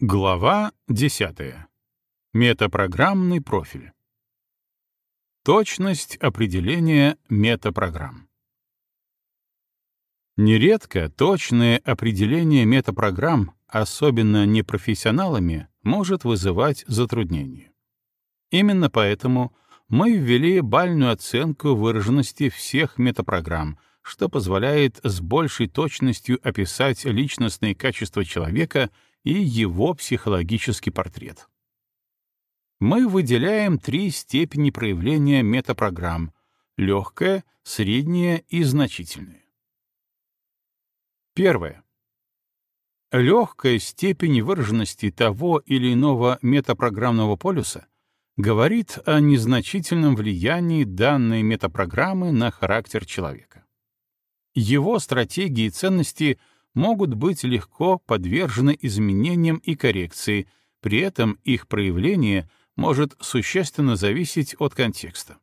Глава 10. Метапрограммный профиль. Точность определения метапрограмм. Нередко точное определение метапрограмм, особенно непрофессионалами, может вызывать затруднения. Именно поэтому мы ввели бальную оценку выраженности всех метапрограмм, что позволяет с большей точностью описать личностные качества человека — и его психологический портрет. Мы выделяем три степени проявления метапрограмм — легкая, средняя и значительная. Первое. Легкая степень выраженности того или иного метапрограммного полюса говорит о незначительном влиянии данной метапрограммы на характер человека. Его стратегии и ценности — могут быть легко подвержены изменениям и коррекции, при этом их проявление может существенно зависеть от контекста.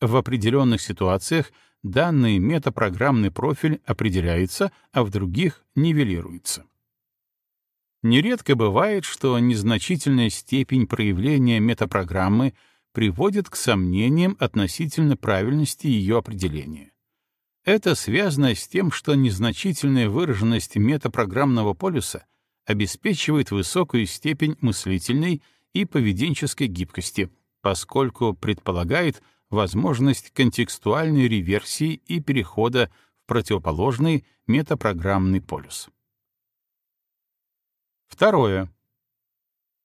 В определенных ситуациях данный метапрограммный профиль определяется, а в других нивелируется. Нередко бывает, что незначительная степень проявления метапрограммы приводит к сомнениям относительно правильности ее определения. Это связано с тем, что незначительная выраженность метапрограммного полюса обеспечивает высокую степень мыслительной и поведенческой гибкости, поскольку предполагает возможность контекстуальной реверсии и перехода в противоположный метапрограммный полюс. Второе.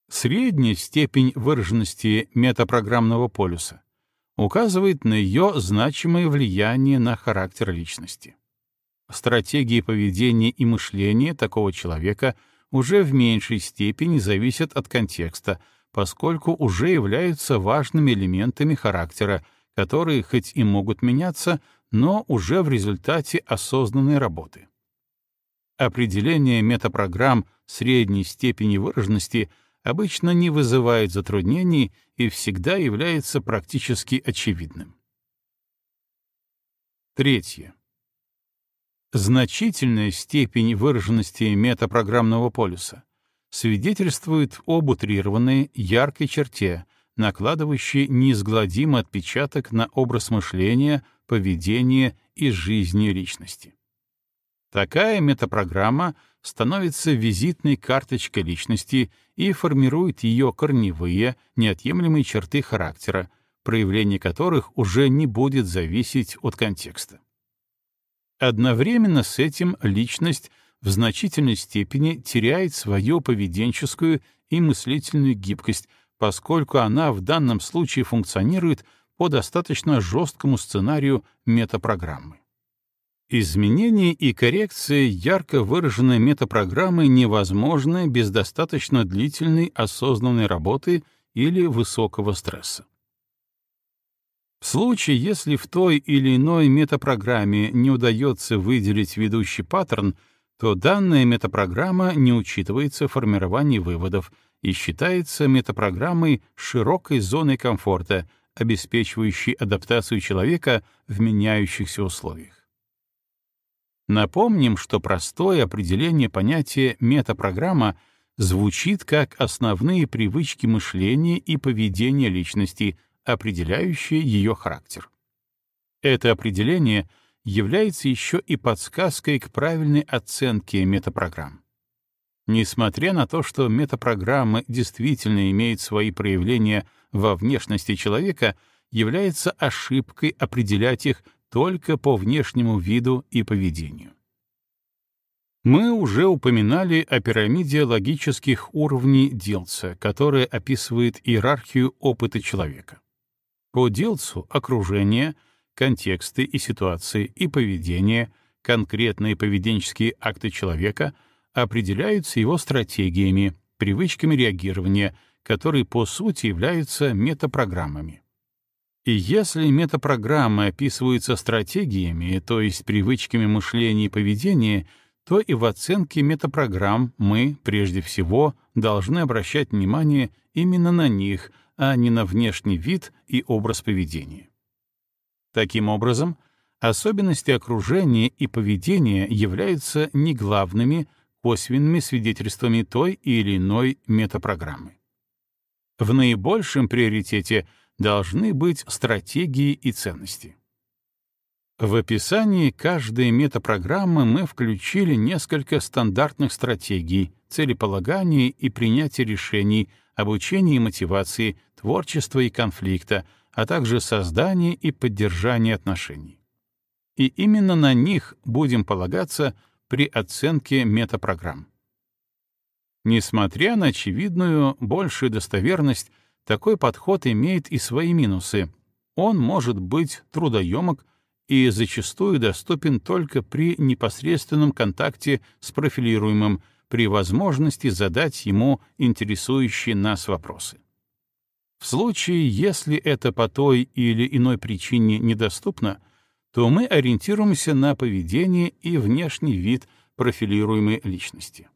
Средняя степень выраженности метапрограммного полюса указывает на ее значимое влияние на характер личности. Стратегии поведения и мышления такого человека уже в меньшей степени зависят от контекста, поскольку уже являются важными элементами характера, которые хоть и могут меняться, но уже в результате осознанной работы. Определение метапрограмм средней степени выраженности обычно не вызывает затруднений и всегда является практически очевидным. Третье. Значительная степень выраженности метапрограммного полюса свидетельствует об утрированной, яркой черте, накладывающей неизгладимый отпечаток на образ мышления, поведения и жизни личности. Такая метапрограмма становится визитной карточкой личности и формирует ее корневые, неотъемлемые черты характера, проявление которых уже не будет зависеть от контекста. Одновременно с этим личность в значительной степени теряет свою поведенческую и мыслительную гибкость, поскольку она в данном случае функционирует по достаточно жесткому сценарию метапрограммы. Изменение и коррекция ярко выраженной метапрограммы невозможны без достаточно длительной осознанной работы или высокого стресса. В случае, если в той или иной метапрограмме не удается выделить ведущий паттерн, то данная метапрограмма не учитывается в формировании выводов и считается метапрограммой широкой зоной комфорта, обеспечивающей адаптацию человека в меняющихся условиях. Напомним, что простое определение понятия метапрограмма звучит как основные привычки мышления и поведения личности, определяющие ее характер. Это определение является еще и подсказкой к правильной оценке метапрограмм. Несмотря на то, что метапрограммы действительно имеют свои проявления во внешности человека, является ошибкой определять их только по внешнему виду и поведению. Мы уже упоминали о пирамиде логических уровней Дилца, которая описывает иерархию опыта человека. По Дилцу окружение, контексты и ситуации и поведение, конкретные поведенческие акты человека определяются его стратегиями, привычками реагирования, которые по сути являются метапрограммами. И если метапрограммы описываются стратегиями, то есть привычками мышления и поведения, то и в оценке метапрограмм мы, прежде всего, должны обращать внимание именно на них, а не на внешний вид и образ поведения. Таким образом, особенности окружения и поведения являются не главными, косвенными свидетельствами той или иной метапрограммы. В наибольшем приоритете должны быть стратегии и ценности. В описании каждой метапрограммы мы включили несколько стандартных стратегий, целеполагания и принятия решений, обучения и мотивации, творчества и конфликта, а также создания и поддержания отношений. И именно на них будем полагаться при оценке метапрограмм. Несмотря на очевидную большую достоверность, такой подход имеет и свои минусы. Он может быть трудоемок и зачастую доступен только при непосредственном контакте с профилируемым, при возможности задать ему интересующие нас вопросы. В случае, если это по той или иной причине недоступно, то мы ориентируемся на поведение и внешний вид профилируемой личности.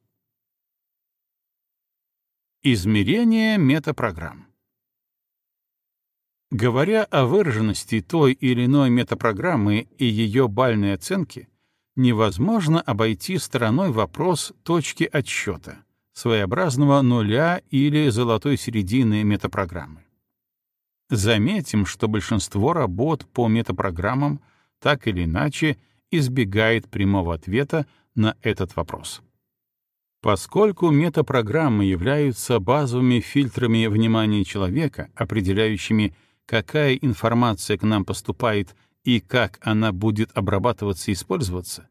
Измерение метапрограмм. Говоря о выраженности той или иной метапрограммы и ее бальной оценке, невозможно обойти стороной вопрос точки отсчета, своеобразного нуля или золотой середины метапрограммы. Заметим, что большинство работ по метапрограммам так или иначе избегает прямого ответа на этот вопрос. Поскольку метапрограммы являются базовыми фильтрами внимания человека, определяющими какая информация к нам поступает и как она будет обрабатываться и использоваться,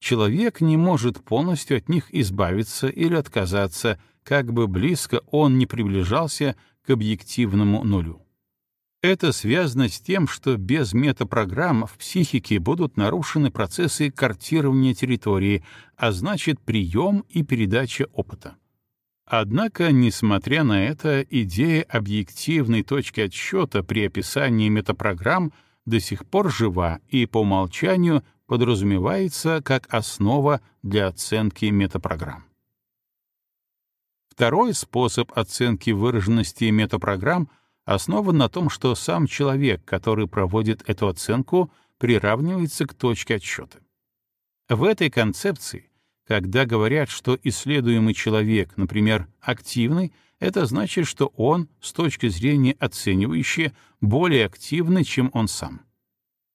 человек не может полностью от них избавиться или отказаться, как бы близко он не приближался к объективному нулю. Это связано с тем, что без метапрограмм в психике будут нарушены процессы картирования территории, а значит, прием и передача опыта. Однако, несмотря на это, идея объективной точки отсчета при описании метапрограмм до сих пор жива и по умолчанию подразумевается как основа для оценки метапрограмм. Второй способ оценки выраженности метапрограмм основан на том, что сам человек, который проводит эту оценку, приравнивается к точке отсчета. В этой концепции когда говорят, что исследуемый человек, например, активный, это значит, что он, с точки зрения оценивающей, более активный, чем он сам.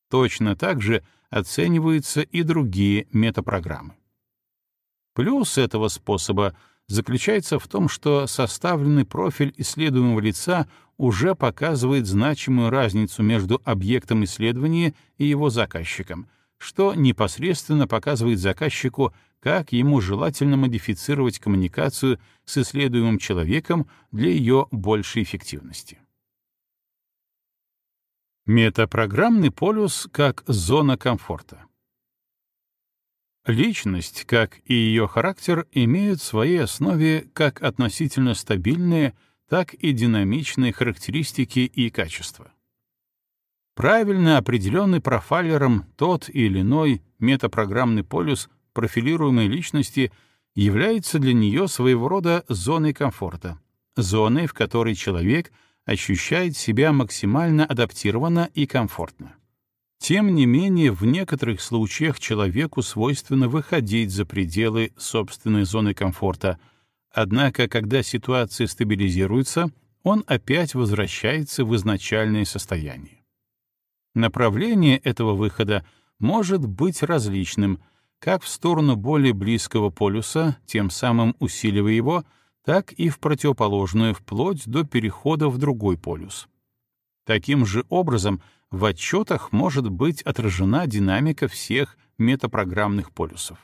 Точно так же оцениваются и другие метапрограммы. Плюс этого способа заключается в том, что составленный профиль исследуемого лица уже показывает значимую разницу между объектом исследования и его заказчиком, что непосредственно показывает заказчику, как ему желательно модифицировать коммуникацию с исследуемым человеком для ее большей эффективности. Метапрограммный полюс как зона комфорта. Личность, как и ее характер, имеют в своей основе как относительно стабильные, так и динамичные характеристики и качества. Правильно определенный профайлером тот или иной метапрограммный полюс профилируемой личности является для нее своего рода зоной комфорта, зоной, в которой человек ощущает себя максимально адаптированно и комфортно. Тем не менее, в некоторых случаях человеку свойственно выходить за пределы собственной зоны комфорта, однако, когда ситуация стабилизируется, он опять возвращается в изначальное состояние. Направление этого выхода может быть различным — как в сторону более близкого полюса, тем самым усиливая его, так и в противоположную, вплоть до перехода в другой полюс. Таким же образом, в отчетах может быть отражена динамика всех метапрограммных полюсов.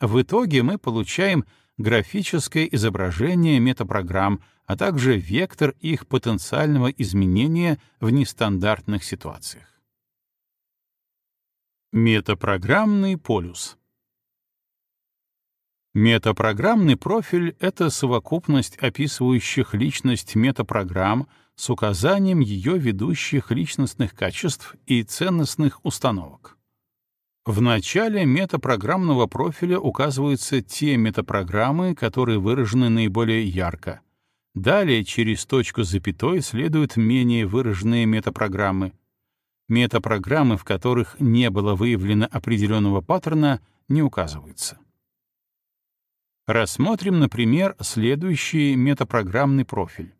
В итоге мы получаем графическое изображение метапрограмм, а также вектор их потенциального изменения в нестандартных ситуациях. Метапрограммный полюс Метапрограммный профиль — это совокупность описывающих личность метапрограмм с указанием ее ведущих личностных качеств и ценностных установок. В начале метапрограммного профиля указываются те метапрограммы, которые выражены наиболее ярко. Далее через точку с запятой следуют менее выраженные метапрограммы, Метапрограммы, в которых не было выявлено определенного паттерна, не указываются. Рассмотрим, например, следующий метапрограммный профиль.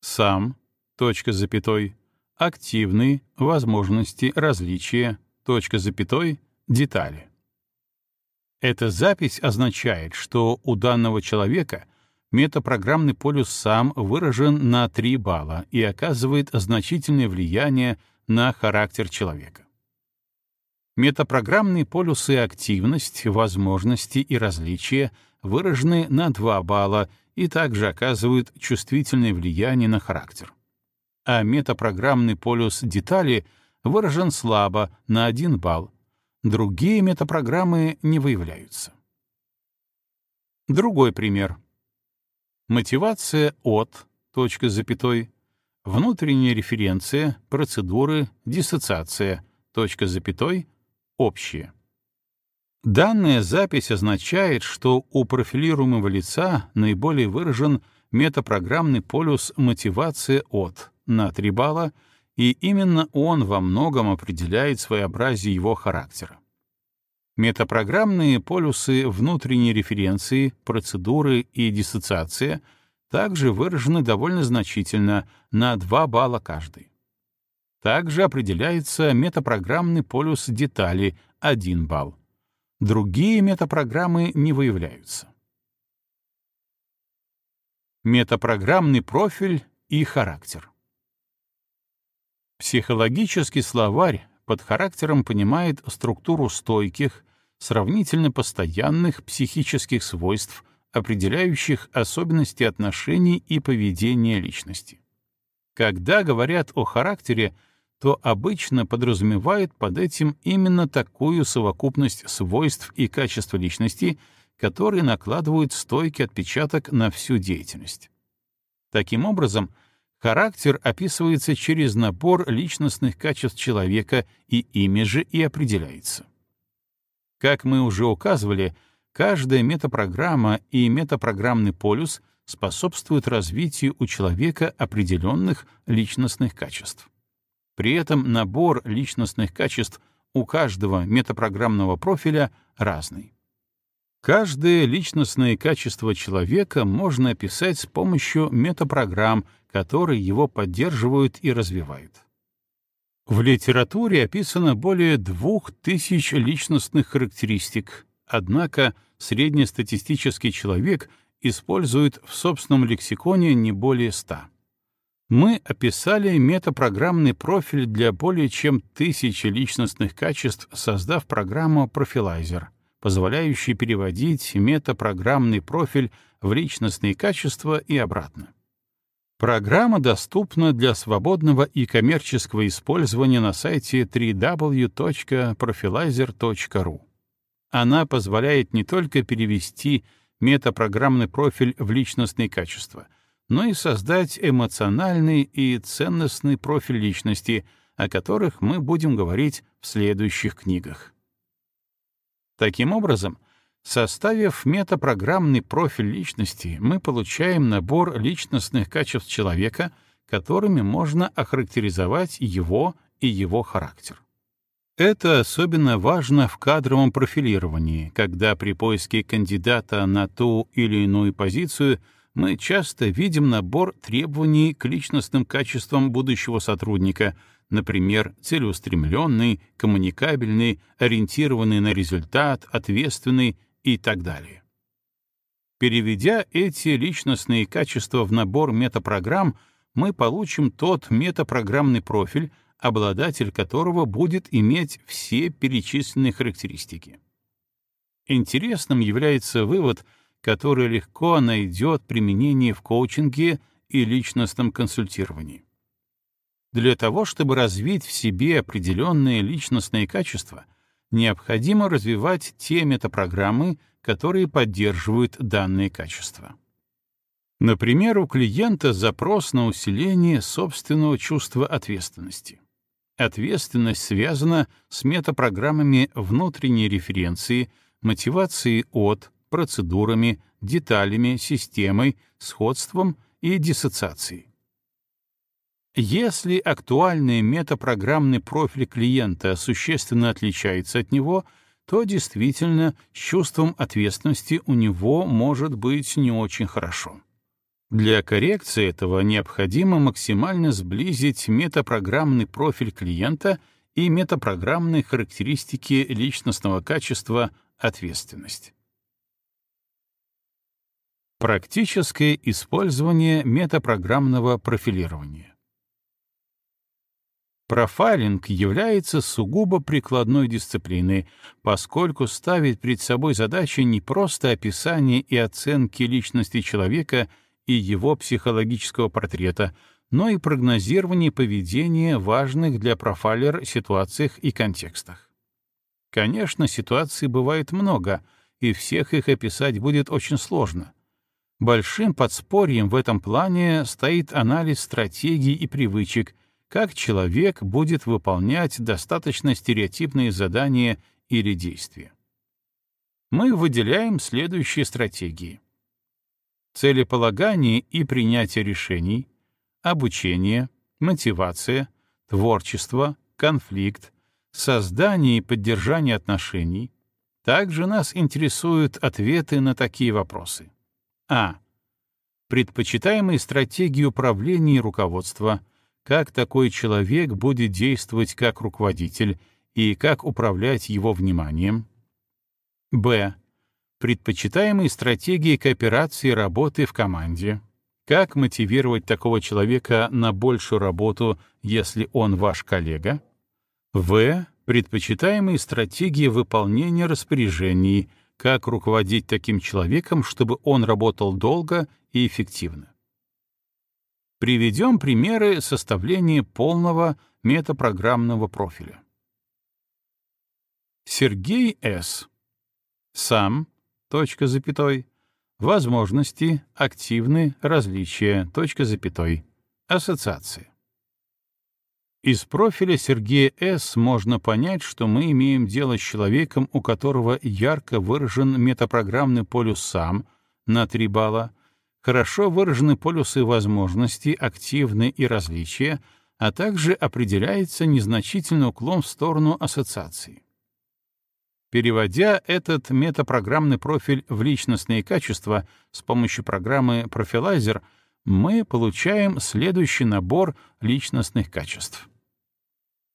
Сам, точка запятой, активный, возможности, различия, точка запятой, детали. Эта запись означает, что у данного человека метапрограммный полюс сам выражен на 3 балла и оказывает значительное влияние на характер человека. Метапрограммные полюсы активность, возможности и различия выражены на 2 балла и также оказывают чувствительное влияние на характер. А метапрограммный полюс детали выражен слабо на 1 балл. Другие метапрограммы не выявляются. Другой пример. Мотивация от, точка запятой, внутренняя референция, процедуры, диссоциация, точка запятой, общие. Данная запись означает, что у профилируемого лица наиболее выражен метапрограммный полюс мотивация от на 3 балла, и именно он во многом определяет своеобразие его характера. Метапрограммные полюсы внутренней референции, процедуры и диссоциация также выражены довольно значительно, на 2 балла каждый. Также определяется метапрограммный полюс детали — 1 балл. Другие метапрограммы не выявляются. Метапрограммный профиль и характер. Психологический словарь под характером понимает структуру стойких, сравнительно постоянных психических свойств, определяющих особенности отношений и поведения личности. Когда говорят о характере, то обычно подразумевают под этим именно такую совокупность свойств и качеств личности, которые накладывают стойкий отпечаток на всю деятельность. Таким образом, характер описывается через набор личностных качеств человека и ими же и определяется. Как мы уже указывали, каждая метапрограмма и метапрограммный полюс способствуют развитию у человека определенных личностных качеств. При этом набор личностных качеств у каждого метапрограммного профиля разный. Каждое личностное качество человека можно описать с помощью метапрограмм, которые его поддерживают и развивают. В литературе описано более двух тысяч личностных характеристик, однако среднестатистический человек использует в собственном лексиконе не более ста. Мы описали метапрограммный профиль для более чем тысячи личностных качеств, создав программу «Профилайзер», позволяющую переводить метапрограммный профиль в личностные качества и обратно. Программа доступна для свободного и коммерческого использования на сайте www.profiler.ru. Она позволяет не только перевести метапрограммный профиль в личностные качества — но и создать эмоциональный и ценностный профиль личности, о которых мы будем говорить в следующих книгах. Таким образом, составив метапрограммный профиль личности, мы получаем набор личностных качеств человека, которыми можно охарактеризовать его и его характер. Это особенно важно в кадровом профилировании, когда при поиске кандидата на ту или иную позицию — мы часто видим набор требований к личностным качествам будущего сотрудника, например, целеустремленный, коммуникабельный, ориентированный на результат, ответственный и так далее. Переведя эти личностные качества в набор метапрограмм, мы получим тот метапрограммный профиль, обладатель которого будет иметь все перечисленные характеристики. Интересным является вывод — который легко найдет применение в коучинге и личностном консультировании. Для того, чтобы развить в себе определенные личностные качества, необходимо развивать те метапрограммы, которые поддерживают данные качества. Например, у клиента запрос на усиление собственного чувства ответственности. Ответственность связана с метапрограммами внутренней референции, мотивации от, процедурами, деталями, системой, сходством и диссоциацией. Если актуальный метапрограммный профиль клиента существенно отличается от него, то действительно с чувством ответственности у него может быть не очень хорошо. Для коррекции этого необходимо максимально сблизить метапрограммный профиль клиента и метапрограммные характеристики личностного качества ответственность. Практическое использование метапрограммного профилирования. Профайлинг является сугубо прикладной дисциплиной, поскольку ставит перед собой задачи не просто описания и оценки личности человека и его психологического портрета, но и прогнозирование поведения важных для профайлера ситуациях и контекстах. Конечно, ситуаций бывает много, и всех их описать будет очень сложно. Большим подспорьем в этом плане стоит анализ стратегий и привычек — как человек будет выполнять достаточно стереотипные задания или действия. Мы выделяем следующие стратегии. Целеполагание и принятие решений, обучение, мотивация, творчество, конфликт, создание и поддержание отношений. Также нас интересуют ответы на такие вопросы. А. Предпочитаемые стратегии управления и руководства — как такой человек будет действовать как руководитель и как управлять его вниманием. Б. Предпочитаемые стратегии кооперации работы в команде. Как мотивировать такого человека на большую работу, если он ваш коллега? В. Предпочитаемые стратегии выполнения распоряжений. Как руководить таким человеком, чтобы он работал долго и эффективно. Приведем примеры составления полного метапрограммного профиля. Сергей С. Сам, точка запятой, возможности, активны, различия, точка запятой, ассоциации. Из профиля Сергея С. можно понять, что мы имеем дело с человеком, у которого ярко выражен метапрограммный полюс «сам» на 3 балла, хорошо выражены полюсы возможностей, активны и различия, а также определяется незначительный уклон в сторону ассоциации. Переводя этот метапрограммный профиль в личностные качества с помощью программы Profiler, мы получаем следующий набор личностных качеств.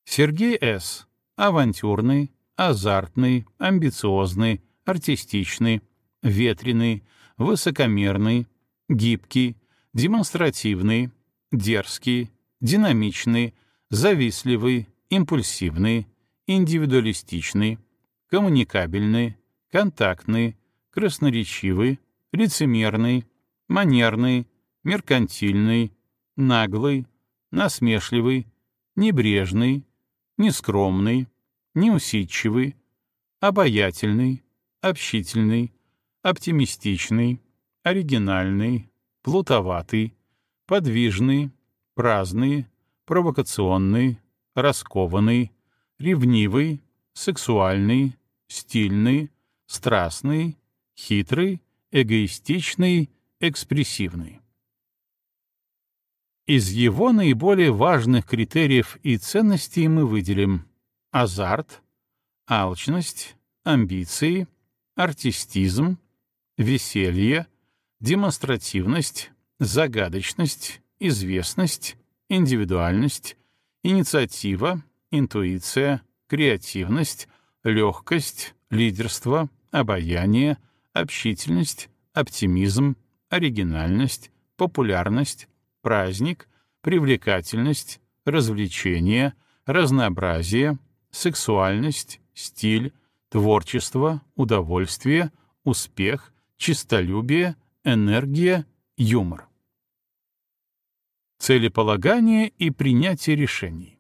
Сергей С. Авантюрный, азартный, амбициозный, артистичный, ветреный, высокомерный, гибкий, демонстративный, дерзкий, динамичный, завистливый, импульсивный, индивидуалистичный, коммуникабельный, контактный, красноречивый, лицемерный, манерный, меркантильный, наглый, насмешливый, небрежный, нескромный, неусидчивый, обаятельный, общительный, оптимистичный, оригинальный, плутоватый, подвижный, праздный, провокационный, раскованный, ревнивый, сексуальный, стильный, страстный, хитрый, эгоистичный, экспрессивный. Из его наиболее важных критериев и ценностей мы выделим азарт, алчность, амбиции, артистизм, веселье, демонстративность, загадочность, известность, индивидуальность, инициатива, интуиция, креативность, легкость, лидерство, обаяние, общительность, оптимизм, оригинальность, популярность, праздник, привлекательность, развлечение, разнообразие, сексуальность, стиль, творчество, удовольствие, успех, чистолюбие, энергия, юмор. Целеполагание и принятие решений.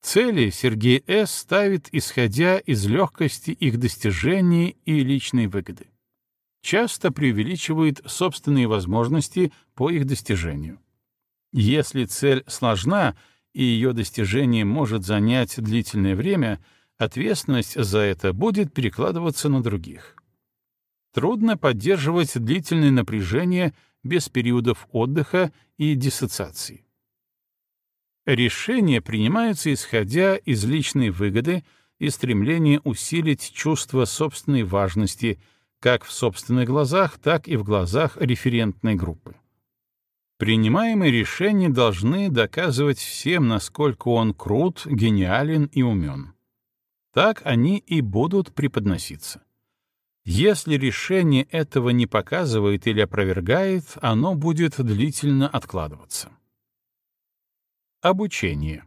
Цели Сергей С. ставит, исходя из легкости их достижения и личной выгоды. Часто преувеличивает собственные возможности по их достижению. Если цель сложна и ее достижение может занять длительное время, ответственность за это будет перекладываться на других. Трудно поддерживать длительное напряжение без периодов отдыха и диссоциации. Решения принимаются исходя из личной выгоды и стремление усилить чувство собственной важности как в собственных глазах, так и в глазах референтной группы. Принимаемые решения должны доказывать всем, насколько он крут, гениален и умен. Так они и будут преподноситься. Если решение этого не показывает или опровергает, оно будет длительно откладываться. Обучение.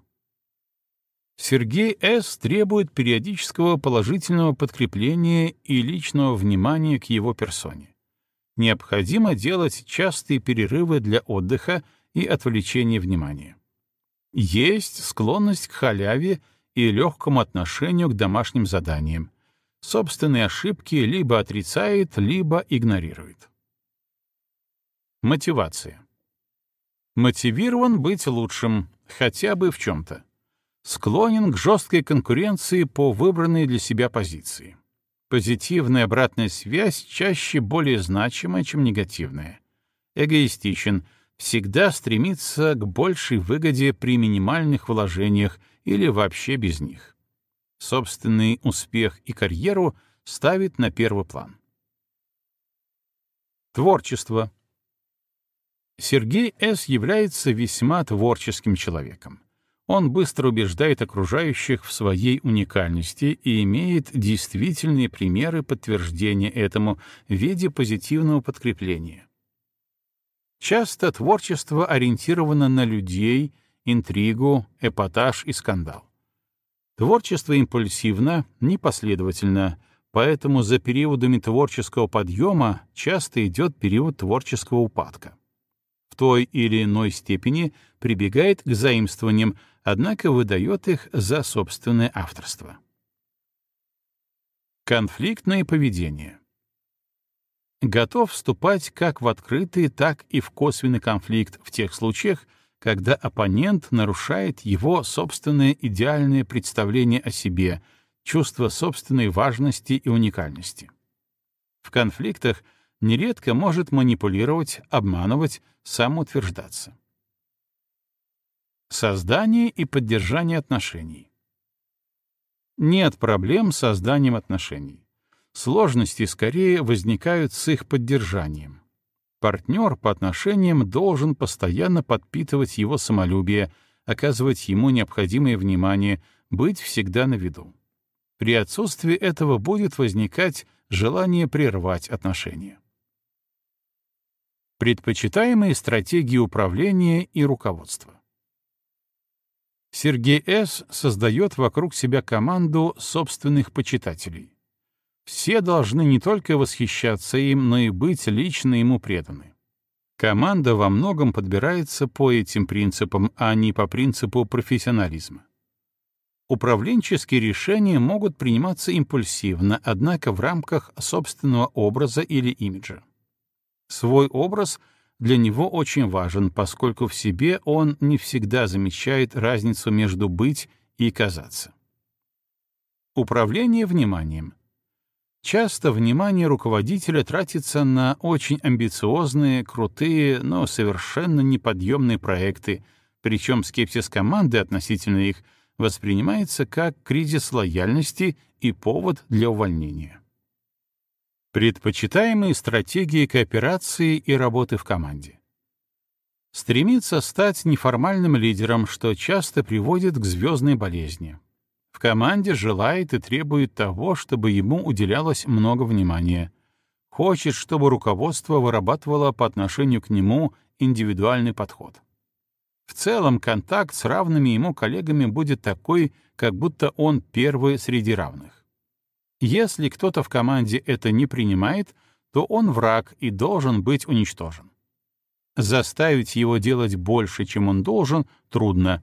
Сергей С. требует периодического положительного подкрепления и личного внимания к его персоне. Необходимо делать частые перерывы для отдыха и отвлечения внимания. Есть склонность к халяве и легкому отношению к домашним заданиям, собственные ошибки либо отрицает, либо игнорирует. Мотивация. Мотивирован быть лучшим, хотя бы в чем-то. Склонен к жесткой конкуренции по выбранной для себя позиции. Позитивная обратная связь чаще более значима, чем негативная. Эгоистичен, всегда стремится к большей выгоде при минимальных вложениях или вообще без них собственный успех и карьеру ставит на первый план. Творчество. Сергей С. является весьма творческим человеком. Он быстро убеждает окружающих в своей уникальности и имеет действительные примеры подтверждения этому в виде позитивного подкрепления. Часто творчество ориентировано на людей, интригу, эпатаж и скандал. Творчество импульсивно, непоследовательно, поэтому за периодами творческого подъема часто идет период творческого упадка. В той или иной степени прибегает к заимствованиям, однако выдает их за собственное авторство. Конфликтное поведение. Готов вступать как в открытый, так и в косвенный конфликт в тех случаях, когда оппонент нарушает его собственное идеальное представление о себе, чувство собственной важности и уникальности. В конфликтах нередко может манипулировать, обманывать, самоутверждаться. Создание и поддержание отношений. Нет проблем с созданием отношений. Сложности скорее возникают с их поддержанием. Партнер по отношениям должен постоянно подпитывать его самолюбие, оказывать ему необходимое внимание, быть всегда на виду. При отсутствии этого будет возникать желание прервать отношения. Предпочитаемые стратегии управления и руководства. Сергей С. создает вокруг себя команду собственных почитателей. Все должны не только восхищаться им, но и быть лично ему преданы. Команда во многом подбирается по этим принципам, а не по принципу профессионализма. Управленческие решения могут приниматься импульсивно, однако в рамках собственного образа или имиджа. Свой образ для него очень важен, поскольку в себе он не всегда замечает разницу между быть и казаться. Управление вниманием — Часто внимание руководителя тратится на очень амбициозные, крутые, но совершенно неподъемные проекты, причем скепсис команды относительно их воспринимается как кризис лояльности и повод для увольнения. Предпочитаемые стратегии кооперации и работы в команде. Стремится стать неформальным лидером, что часто приводит к звездной болезни в команде желает и требует того, чтобы ему уделялось много внимания. Хочет, чтобы руководство вырабатывало по отношению к нему индивидуальный подход. В целом, контакт с равными ему коллегами будет такой, как будто он первый среди равных. Если кто-то в команде это не принимает, то он враг и должен быть уничтожен. Заставить его делать больше, чем он должен, трудно,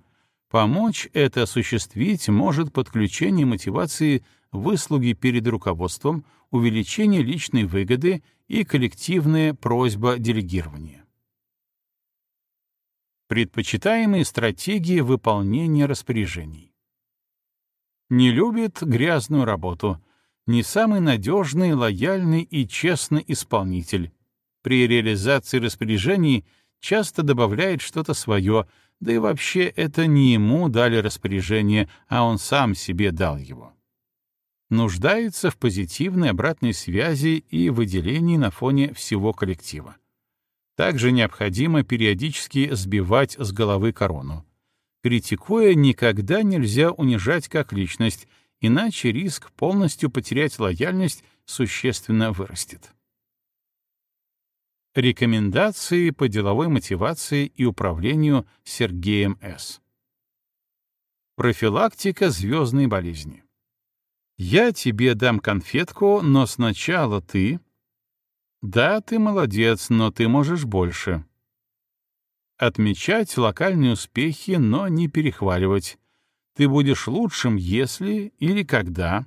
Помочь это осуществить может подключение мотивации выслуги перед руководством, увеличение личной выгоды и коллективная просьба делегирования. Предпочитаемые стратегии выполнения распоряжений. Не любит грязную работу, не самый надежный, лояльный и честный исполнитель. При реализации распоряжений часто добавляет что-то свое — да и вообще это не ему дали распоряжение, а он сам себе дал его. нуждается в позитивной обратной связи и выделении на фоне всего коллектива. Также необходимо периодически сбивать с головы корону. Критикуя, никогда нельзя унижать как личность, иначе риск полностью потерять лояльность существенно вырастет. Рекомендации по деловой мотивации и управлению Сергеем С. Профилактика звездной болезни. Я тебе дам конфетку, но сначала ты... Да, ты молодец, но ты можешь больше. Отмечать локальные успехи, но не перехваливать. Ты будешь лучшим, если или когда.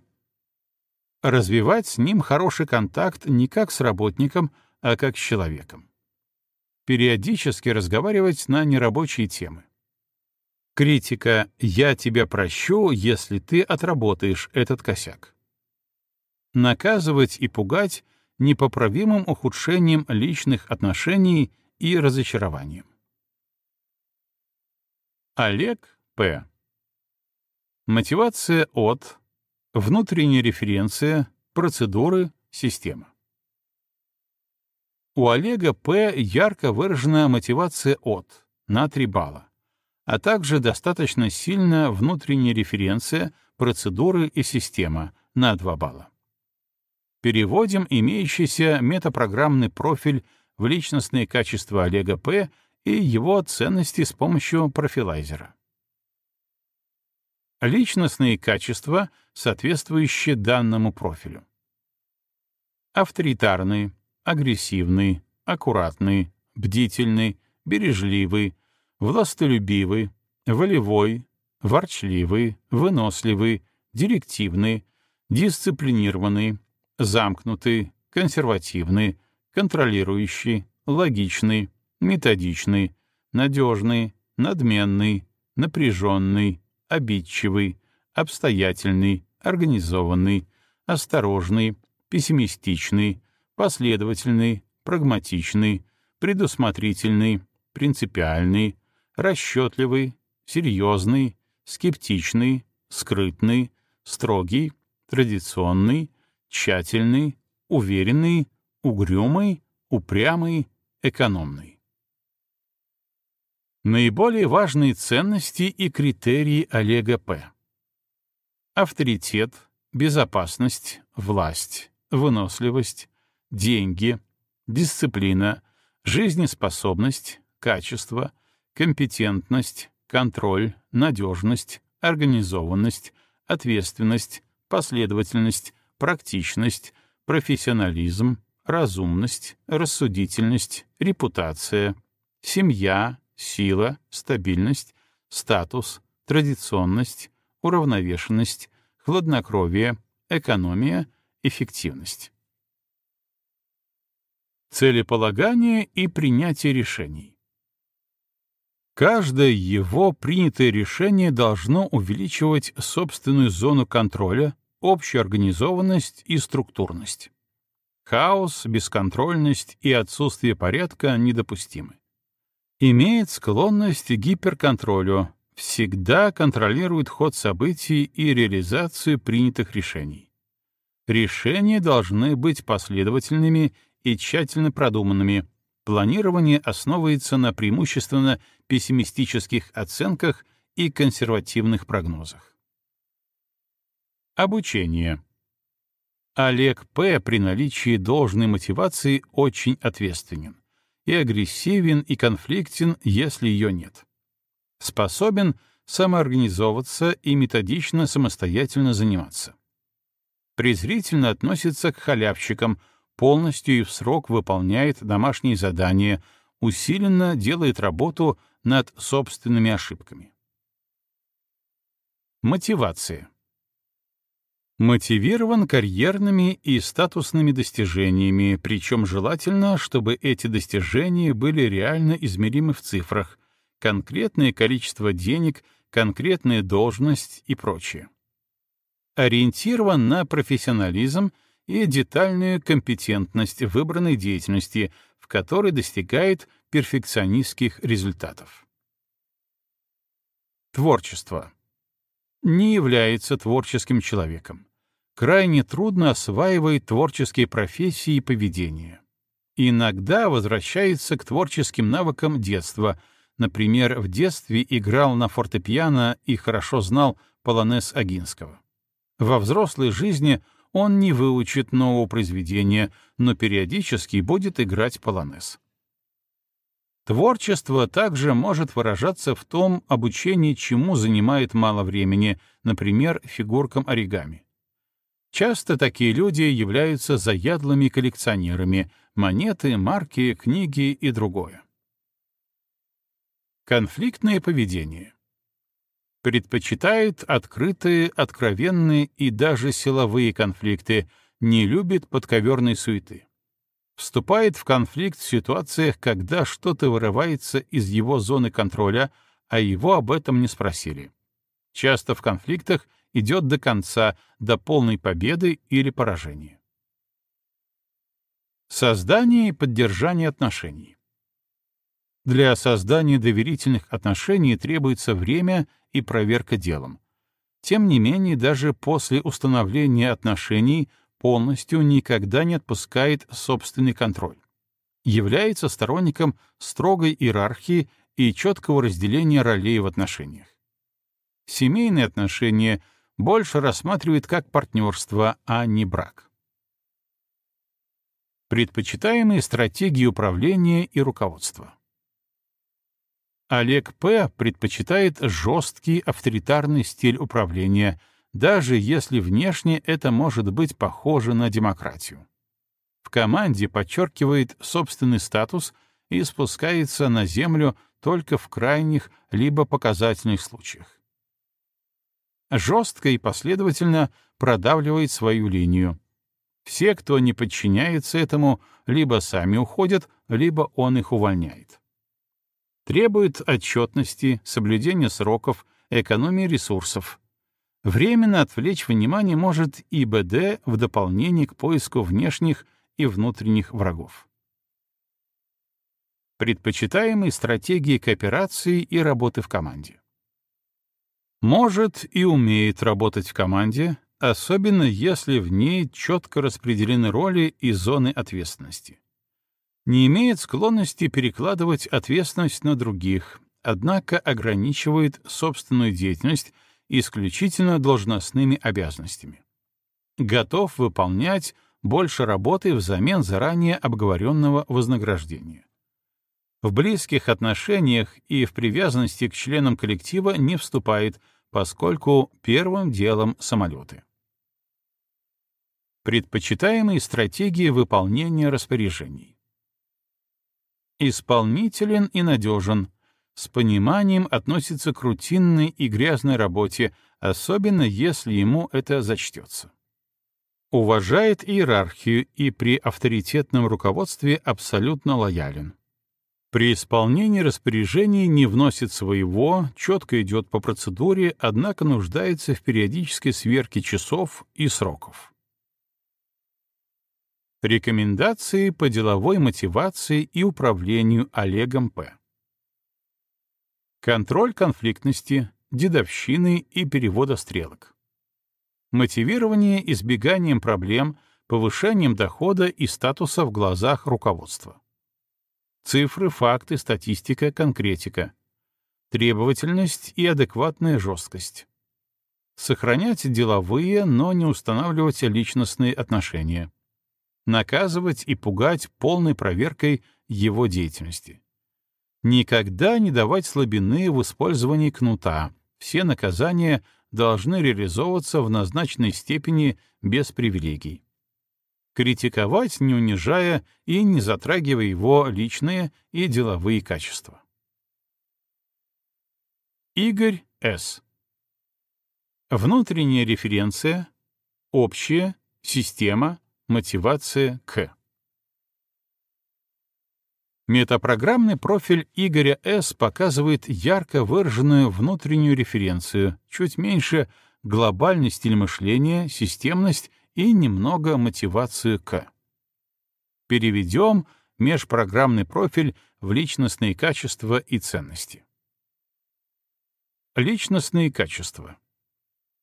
Развивать с ним хороший контакт не как с работником, а как с человеком. Периодически разговаривать на нерабочие темы. Критика «я тебя прощу, если ты отработаешь этот косяк». Наказывать и пугать непоправимым ухудшением личных отношений и разочарованием. Олег П. Мотивация от, внутренняя референция, процедуры, система. У Олега П. ярко выражена мотивация от, на 3 балла а также достаточно сильная внутренняя референция, процедуры и система на 2 балла. Переводим имеющийся метапрограммный профиль в личностные качества Олега П. и его ценности с помощью профилайзера. Личностные качества, соответствующие данному профилю. Авторитарный, агрессивный, аккуратный, бдительный, бережливый, властолюбивый, волевой, ворчливый, выносливый, директивный, дисциплинированный, замкнутый, консервативный, контролирующий, логичный, методичный, надежный, надменный, напряженный, обидчивый, обстоятельный, организованный, осторожный, пессимистичный, последовательный, прагматичный, предусмотрительный, принципиальный, расчетливый, серьезный, скептичный, скрытный, строгий, традиционный, тщательный, уверенный, угрюмый, упрямый, экономный. Наиболее важные ценности и критерии Олега П. Авторитет, безопасность, власть, выносливость, деньги, дисциплина, жизнеспособность, качество, компетентность, контроль, надежность, организованность, ответственность, последовательность, практичность, профессионализм, разумность, рассудительность, репутация, семья, сила, стабильность, статус, традиционность, уравновешенность, хладнокровие, экономия, эффективность. Целеполагание и принятие решений. Каждое его принятое решение должно увеличивать собственную зону контроля, общую организованность и структурность. Хаос, бесконтрольность и отсутствие порядка недопустимы. Имеет склонность к гиперконтролю, всегда контролирует ход событий и реализацию принятых решений. Решения должны быть последовательными и тщательно продуманными, планирование основывается на преимущественно пессимистических оценках и консервативных прогнозах. Обучение. Олег П. при наличии должной мотивации очень ответственен и агрессивен и конфликтен, если ее нет. Способен самоорганизовываться и методично самостоятельно заниматься. Презрительно относится к халявщикам — полностью и в срок выполняет домашние задания, усиленно делает работу над собственными ошибками. Мотивация. Мотивирован карьерными и статусными достижениями, причем желательно, чтобы эти достижения были реально измеримы в цифрах, конкретное количество денег, конкретная должность и прочее. Ориентирован на профессионализм — и детальную компетентность выбранной деятельности, в которой достигает перфекционистских результатов. Творчество. Не является творческим человеком. крайне трудно осваивает творческие профессии и поведение. Иногда возвращается к творческим навыкам детства. Например, в детстве играл на фортепиано и хорошо знал полонез Агинского. Во взрослой жизни он не выучит нового произведения, но периодически будет играть полонез. Творчество также может выражаться в том обучении, чему занимает мало времени, например, фигуркам оригами. Часто такие люди являются заядлыми коллекционерами — монеты, марки, книги и другое. Конфликтное поведение. Предпочитает открытые, откровенные и даже силовые конфликты, не любит подковерной суеты вступает в конфликт в ситуациях, когда что-то вырывается из его зоны контроля, а его об этом не спросили. Часто в конфликтах идет до конца, до полной победы или поражения. Создание и поддержание отношений. Для создания доверительных отношений требуется время и проверка делом. Тем не менее, даже после установления отношений полностью никогда не отпускает собственный контроль. Является сторонником строгой иерархии и четкого разделения ролей в отношениях. Семейные отношения больше рассматривает как партнерство, а не брак. Предпочитаемые стратегии управления и руководства. Олег П. предпочитает жесткий авторитарный стиль управления — даже если внешне это может быть похоже на демократию. В команде подчеркивает собственный статус и спускается на землю только в крайних либо показательных случаях. Жестко и последовательно продавливает свою линию. Все, кто не подчиняется этому, либо сами уходят, либо он их увольняет. Требует отчетности, соблюдения сроков, экономии ресурсов, Временно отвлечь внимание может и БД в дополнение к поиску внешних и внутренних врагов. Предпочитаемые стратегии кооперации и работы в команде. Может и умеет работать в команде, особенно если в ней четко распределены роли и зоны ответственности. Не имеет склонности перекладывать ответственность на других, однако ограничивает собственную деятельность исключительно должностными обязанностями. Готов выполнять больше работы взамен заранее обговоренного вознаграждения. В близких отношениях и в привязанности к членам коллектива не вступает, поскольку первым делом самолеты. Предпочитаемые стратегии выполнения распоряжений. Исполнителен и надежен, с пониманием относится к рутинной и грязной работе, особенно если ему это зачтется. Уважает иерархию и при авторитетном руководстве абсолютно лоялен. При исполнении распоряжений не вносит своего, четко идет по процедуре, однако нуждается в периодической сверке часов и сроков. Рекомендации по деловой мотивации и управлению Олегом П. Контроль конфликтности, дедовщины и перевода стрелок. Мотивирование избеганием проблем, повышением дохода и статуса в глазах руководства. Цифры, факты, статистика, конкретика. Требовательность и адекватная жесткость. Сохранять деловые, но не устанавливать личностные отношения. Наказывать и пугать полной проверкой его деятельности Никогда не давать слабины в использовании кнута. Все наказания должны реализовываться в назначенной степени без привилегий. Критиковать, не унижая и не затрагивая его личные и деловые качества. Игорь С. Внутренняя референция, общая, система, мотивация К. Метапрограммный профиль Игоря С. показывает ярко выраженную внутреннюю референцию, чуть меньше глобальный стиль мышления, системность и немного мотивацию К. Переведем межпрограммный профиль в личностные качества и ценности. Личностные качества.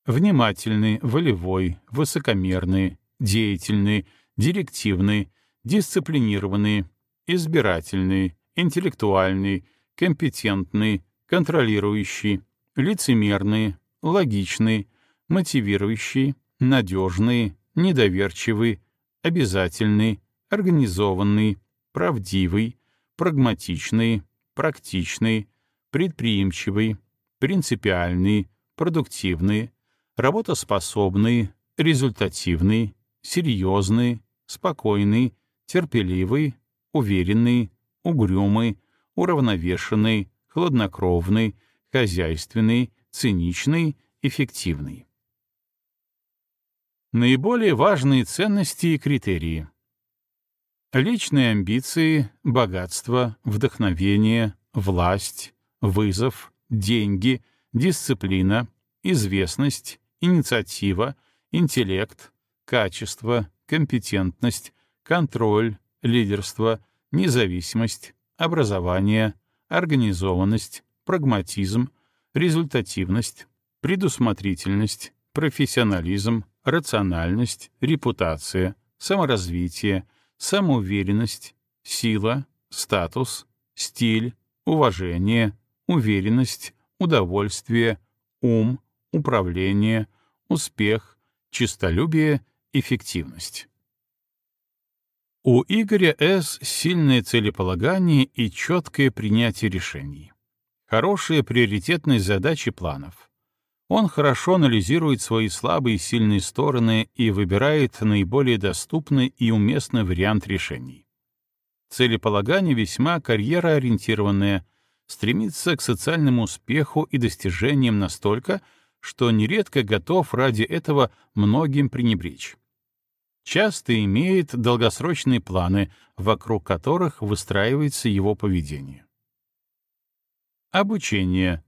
Внимательный, волевой, высокомерный, деятельный, директивный, дисциплинированный, избирательный, интеллектуальный, компетентный, контролирующий, лицемерный, логичный, мотивирующий, надежный, недоверчивый, обязательный, организованный, правдивый, прагматичный, практичный, предприимчивый, принципиальный, продуктивный, работоспособный, результативный, серьезный, спокойный, терпеливый, уверенный, угрюмый, уравновешенный, хладнокровный, хозяйственный, циничный, эффективный. Наиболее важные ценности и критерии. Личные амбиции, богатство, вдохновение, власть, вызов, деньги, дисциплина, известность, инициатива, интеллект, качество, компетентность, контроль, лидерство, независимость, образование, организованность, прагматизм, результативность, предусмотрительность, профессионализм, рациональность, репутация, саморазвитие, самоуверенность, сила, статус, стиль, уважение, уверенность, удовольствие, ум, управление, успех, честолюбие, эффективность. У Игоря С. сильное целеполагание и четкое принятие решений. Хорошие приоритетные задачи планов. Он хорошо анализирует свои слабые и сильные стороны и выбирает наиболее доступный и уместный вариант решений. Целеполагание весьма карьероориентированное, стремится к социальному успеху и достижениям настолько, что нередко готов ради этого многим пренебречь. Часто имеет долгосрочные планы, вокруг которых выстраивается его поведение. Обучение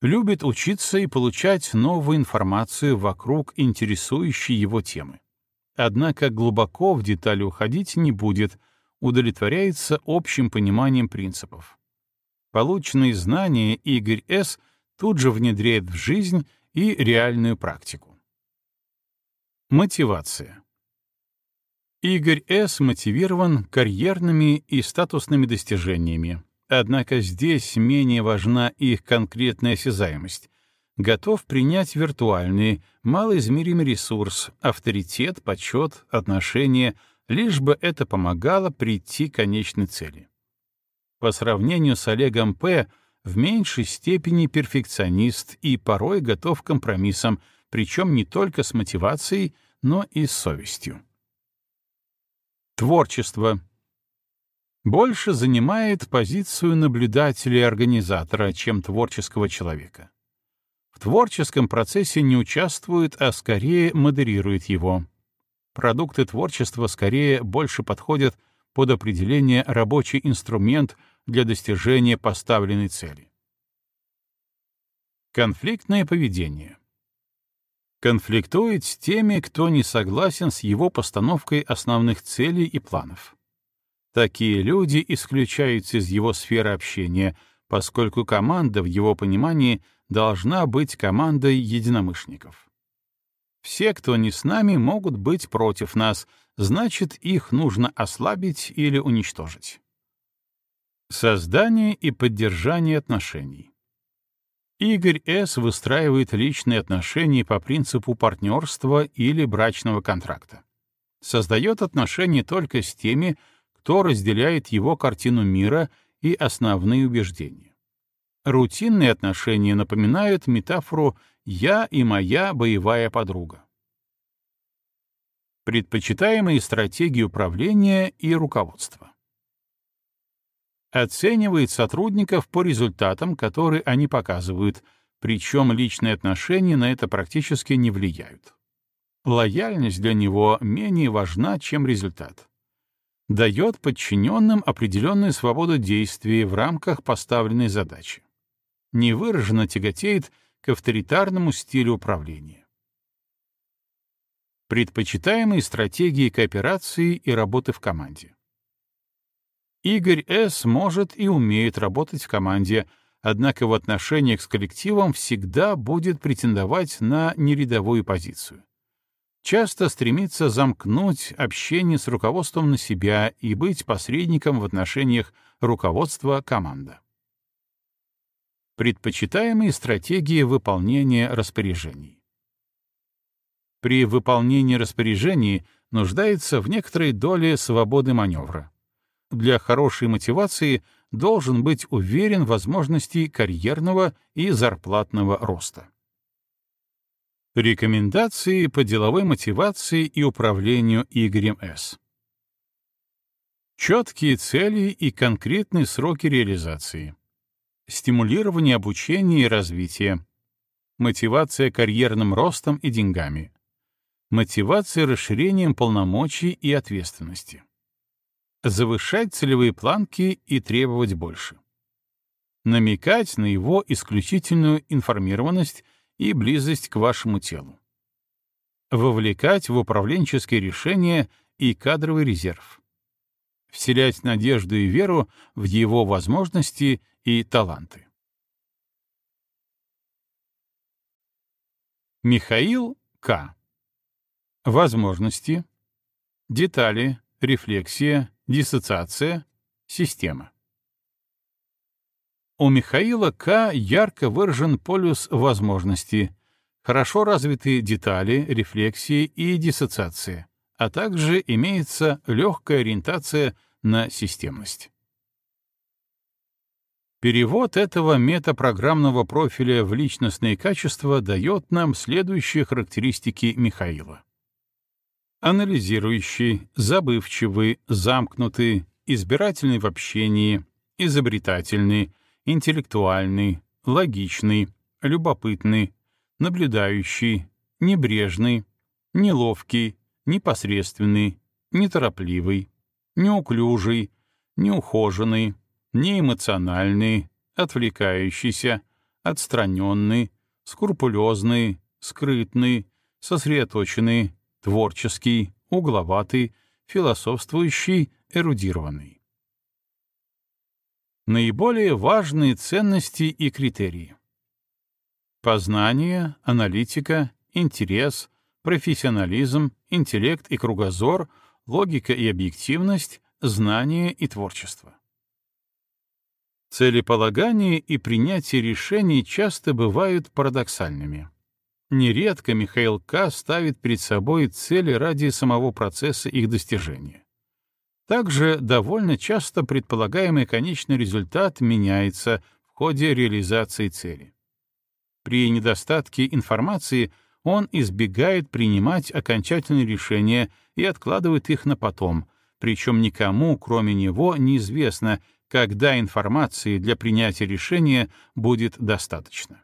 любит учиться и получать новую информацию вокруг интересующей его темы. Однако глубоко в детали уходить не будет, удовлетворяется общим пониманием принципов. Полученные знания Игорь С. тут же внедряет в жизнь и реальную практику. Мотивация. Игорь С. мотивирован карьерными и статусными достижениями, Однако здесь менее важна их конкретная осязаемость. Готов принять виртуальный, малоизмеримый ресурс, авторитет, почет, отношения, лишь бы это помогало прийти к конечной цели. По сравнению с Олегом П., в меньшей степени перфекционист и порой готов к компромиссам, причем не только с мотивацией, но и с совестью. Творчество больше занимает позицию наблюдателя и организатора, чем творческого человека. В творческом процессе не участвует, а скорее модерирует его. Продукты творчества скорее больше подходят под определение рабочий инструмент для достижения поставленной цели. Конфликтное поведение. Конфликтует с теми, кто не согласен с его постановкой основных целей и планов. Такие люди исключаются из его сферы общения, поскольку команда в его понимании должна быть командой единомышленников. Все, кто не с нами, могут быть против нас, значит, их нужно ослабить или уничтожить. Создание и поддержание отношений. Игорь С. выстраивает личные отношения по принципу партнерства или брачного контракта. Создает отношения только с теми, кто разделяет его картину мира и основные убеждения. Рутинные отношения напоминают метафору «я и моя боевая подруга». Предпочитаемые стратегии управления и руководства. Оценивает сотрудников по результатам, которые они показывают, причем личные отношения на это практически не влияют. Лояльность для него менее важна, чем результат дает подчиненным определенную свободу действий в рамках поставленной задачи. Невыраженно тяготеет к авторитарному стилю управления. Предпочитаемые стратегии кооперации и работы в команде. Игорь С. может и умеет работать в команде, однако в отношениях с коллективом всегда будет претендовать на нерядовую позицию. Часто стремится замкнуть общение с руководством на себя и быть посредником в отношениях руководства-команда. Предпочитаемые стратегии выполнения распоряжений. При выполнении распоряжений нуждается в некоторой доле свободы маневра. Для хорошей мотивации должен быть уверен в возможности карьерного и зарплатного роста. Рекомендации по деловой мотивации и управлению Игорем С. Четкие цели и конкретные сроки реализации. Стимулирование обучения и развития. Мотивация карьерным ростом и деньгами. Мотивация расширением полномочий и ответственности. Завышать целевые планки и требовать больше. Намекать на его исключительную информированность и близость к вашему телу. Вовлекать в управленческие решения и кадровый резерв. Вселять надежду и веру в его возможности и таланты. Михаил К. Возможности, детали, рефлексия, диссоциация, система. У Михаила К. ярко выражен полюс возможностей, хорошо развиты детали, рефлексии и диссоциация, а также имеется легкая ориентация на системность. Перевод этого метапрограммного профиля в личностные качества дает нам следующие характеристики Михаила анализирующий, забывчивый, замкнутый, избирательный в общении, изобретательный, интеллектуальный, логичный, любопытный, наблюдающий, небрежный, неловкий, непосредственный, неторопливый, неуклюжий, неухоженный, неэмоциональный, отвлекающийся, отстраненный, скрупулезный, скрытный, сосредоточенный, творческий, угловатый, философствующий, эрудированный. Наиболее важные ценности и критерии. Познание, аналитика, интерес, профессионализм, интеллект и кругозор, логика и объективность, знание и творчество. Целеполагание и принятие решений часто бывают парадоксальными. Нередко Михаил К. ставит перед собой цели ради самого процесса их достижения. Также довольно часто предполагаемый конечный результат меняется в ходе реализации цели. При недостатке информации он избегает принимать окончательные решения и откладывает их на потом, причем никому, кроме него, неизвестно, когда информации для принятия решения будет достаточно.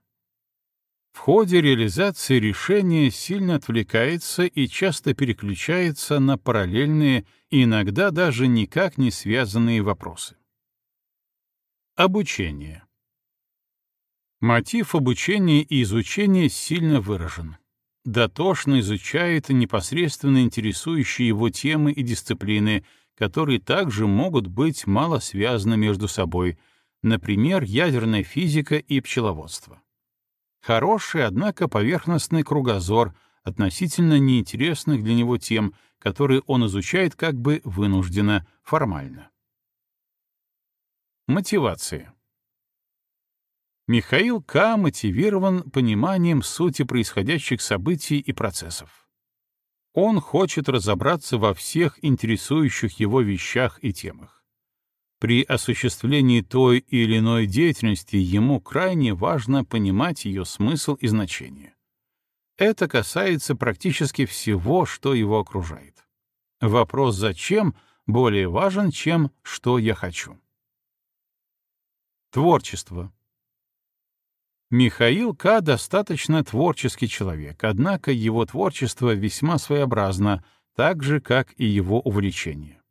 В ходе реализации решения сильно отвлекается и часто переключается на параллельные иногда даже никак не связанные вопросы. Обучение. Мотив обучения и изучения сильно выражен. Дотошно изучает непосредственно интересующие его темы и дисциплины, которые также могут быть мало связаны между собой, например, ядерная физика и пчеловодство. Хороший, однако, поверхностный кругозор относительно неинтересных для него тем, которые он изучает как бы вынужденно, формально. Мотивация. Михаил К. мотивирован пониманием сути происходящих событий и процессов. Он хочет разобраться во всех интересующих его вещах и темах. При осуществлении той или иной деятельности ему крайне важно понимать ее смысл и значение. Это касается практически всего, что его окружает. Вопрос «зачем» более важен, чем «что я хочу». Творчество. Михаил К. достаточно творческий человек, однако его творчество весьма своеобразно, так же, как и его увлечение.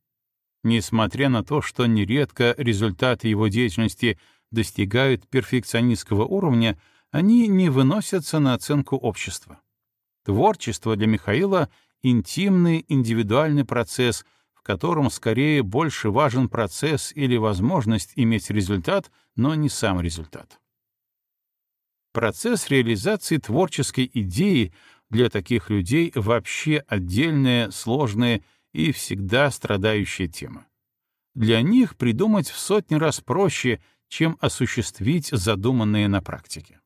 Несмотря на то, что нередко результаты его деятельности достигают перфекционистского уровня, они не выносятся на оценку общества. Творчество для Михаила — интимный индивидуальный процесс, в котором скорее больше важен процесс или возможность иметь результат, но не сам результат. Процесс реализации творческой идеи для таких людей вообще отдельная, сложная и всегда страдающая тема. Для них придумать в сотни раз проще, чем осуществить задуманное на практике.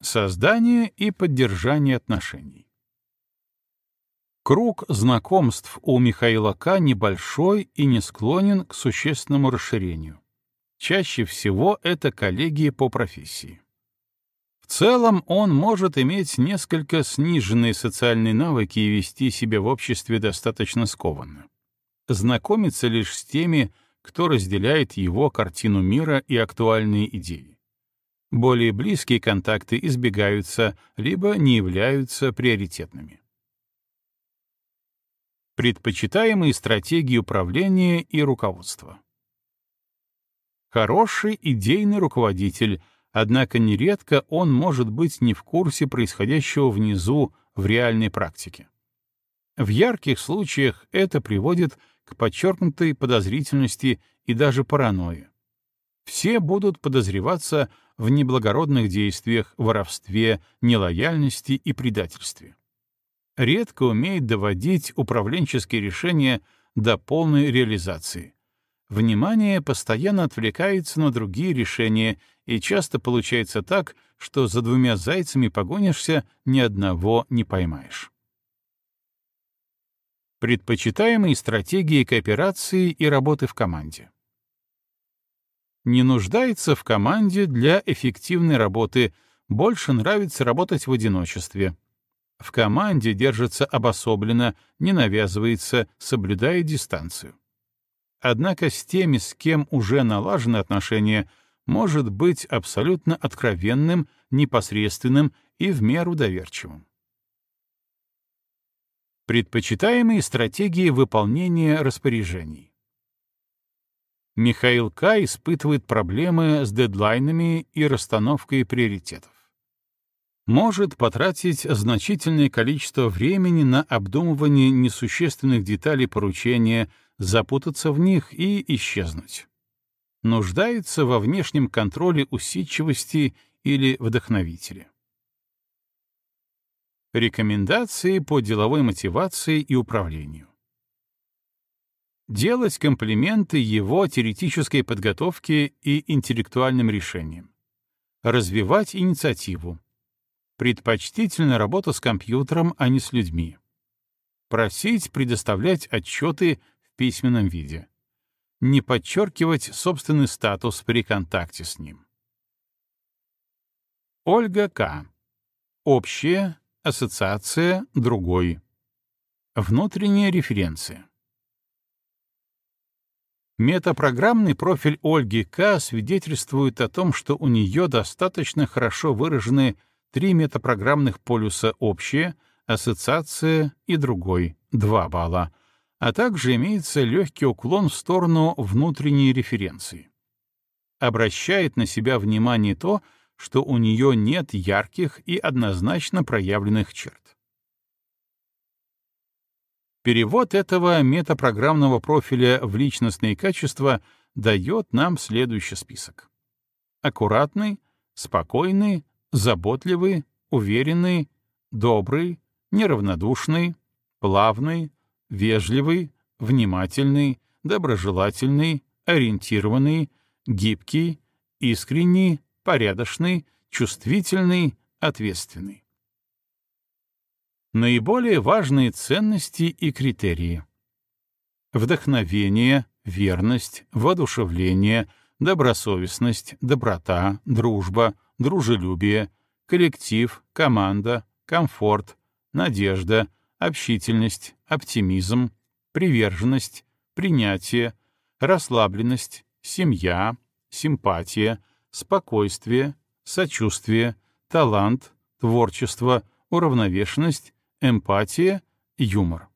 Создание и поддержание отношений. Круг знакомств у Михаила К. небольшой и не склонен к существенному расширению. Чаще всего это коллеги по профессии. В целом он может иметь несколько сниженные социальные навыки и вести себя в обществе достаточно скованно. Знакомиться лишь с теми, кто разделяет его картину мира и актуальные идеи. Более близкие контакты избегаются, либо не являются приоритетными. Предпочитаемые стратегии управления и руководства. Хороший идейный руководитель, однако нередко он может быть не в курсе происходящего внизу в реальной практике. В ярких случаях это приводит к подчеркнутой подозрительности и даже паранойи. Все будут подозреваться в неблагородных действиях, воровстве, нелояльности и предательстве. Редко умеет доводить управленческие решения до полной реализации, внимание постоянно отвлекается на другие решения, и часто получается так, что за двумя зайцами погонишься, ни одного не поймаешь. Предпочитаемые стратегии кооперации и работы в команде. Не нуждается в команде для эффективной работы, больше нравится работать в одиночестве. В команде держится обособленно, не навязывается, соблюдая дистанцию. Однако с теми, с кем уже налажены отношения, может быть абсолютно откровенным, непосредственным и в меру доверчивым. Предпочитаемые стратегии выполнения распоряжений. Михаил К. испытывает проблемы с дедлайнами и расстановкой приоритетов. Может потратить значительное количество времени на обдумывание несущественных деталей поручения, запутаться в них и исчезнуть. Нуждается во внешнем контроле усидчивости или вдохновителе. Рекомендации по деловой мотивации и управлению. Делать комплименты его теоретической подготовке и интеллектуальным решениям. Развивать инициативу. Предпочтительно работа с компьютером, а не с людьми. Просить предоставлять отчеты письменном виде. Не подчеркивать собственный статус при контакте с ним. Ольга К. Общая, ассоциация, другой. Внутренняя референция. Метапрограммный профиль Ольги К. свидетельствует о том, что у нее достаточно хорошо выражены три метапрограммных полюса «Общее», «Ассоциация» и «Другой» — 2 балла, а также имеется легкий уклон в сторону внутренней референции. Обращает на себя внимание то, что у нее нет ярких и однозначно проявленных черт. Перевод этого метапрограммного профиля в личностные качества дает нам следующий список. Аккуратный, спокойный, заботливый, уверенный, добрый, неравнодушный, плавный, вежливый, внимательный, доброжелательный, ориентированный, гибкий, искренний, порядочный, чувствительный, ответственный. Наиболее важные ценности и критерии. Вдохновение, верность, воодушевление, добросовестность, доброта, дружба, дружелюбие, коллектив, команда, комфорт, надежда, общительность, оптимизм, приверженность, принятие, расслабленность, семья, симпатия, спокойствие, сочувствие, талант, творчество, уравновешенность, эмпатия, юмор.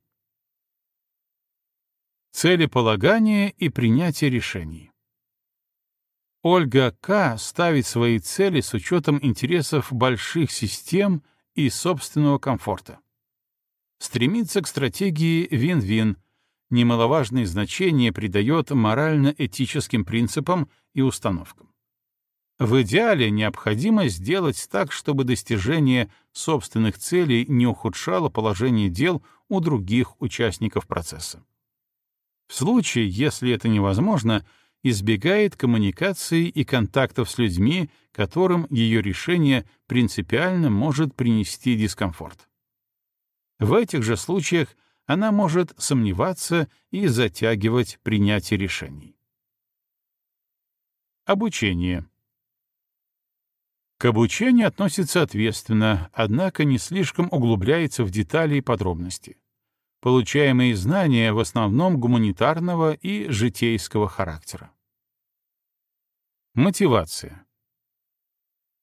Целеполагание и принятие решений. Ольга К. ставит свои цели с учетом интересов больших систем и собственного комфорта. Стремится к стратегии вин-вин, немаловажное значение придает морально-этическим принципам и установкам. В идеале необходимо сделать так, чтобы достижение собственных целей не ухудшало положение дел у других участников процесса. В случае, если это невозможно, избегает коммуникации и контактов с людьми, которым ее решение принципиально может принести дискомфорт. В этих же случаях она может сомневаться и затягивать принятие решений. Обучение. К обучению относится ответственно, однако не слишком углубляется в детали и подробности. Получаемые знания в основном гуманитарного и житейского характера. Мотивация.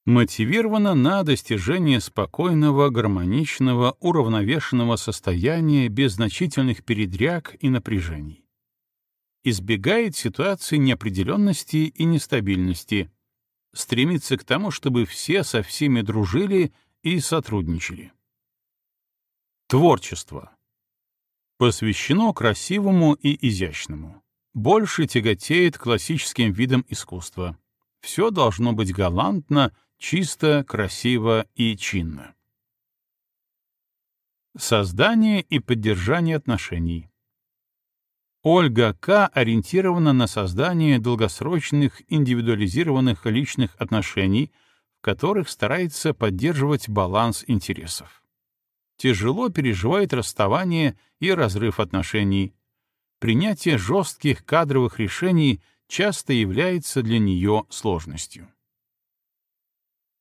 Мотивирована на достижение спокойного, гармоничного, уравновешенного состояния без значительных передряг и напряжений. Избегает ситуации неопределенности и нестабильности, стремится к тому, чтобы все со всеми дружили и сотрудничали. Творчество. Посвящено красивому и изящному. Больше тяготеет классическим видам искусства. Все должно быть галантно, чисто, красиво и чинно. Создание и поддержание отношений. Ольга К. ориентирована на создание долгосрочных индивидуализированных личных отношений, в которых старается поддерживать баланс интересов. Тяжело переживает расставание и разрыв отношений. Принятие жестких кадровых решений часто является для нее сложностью.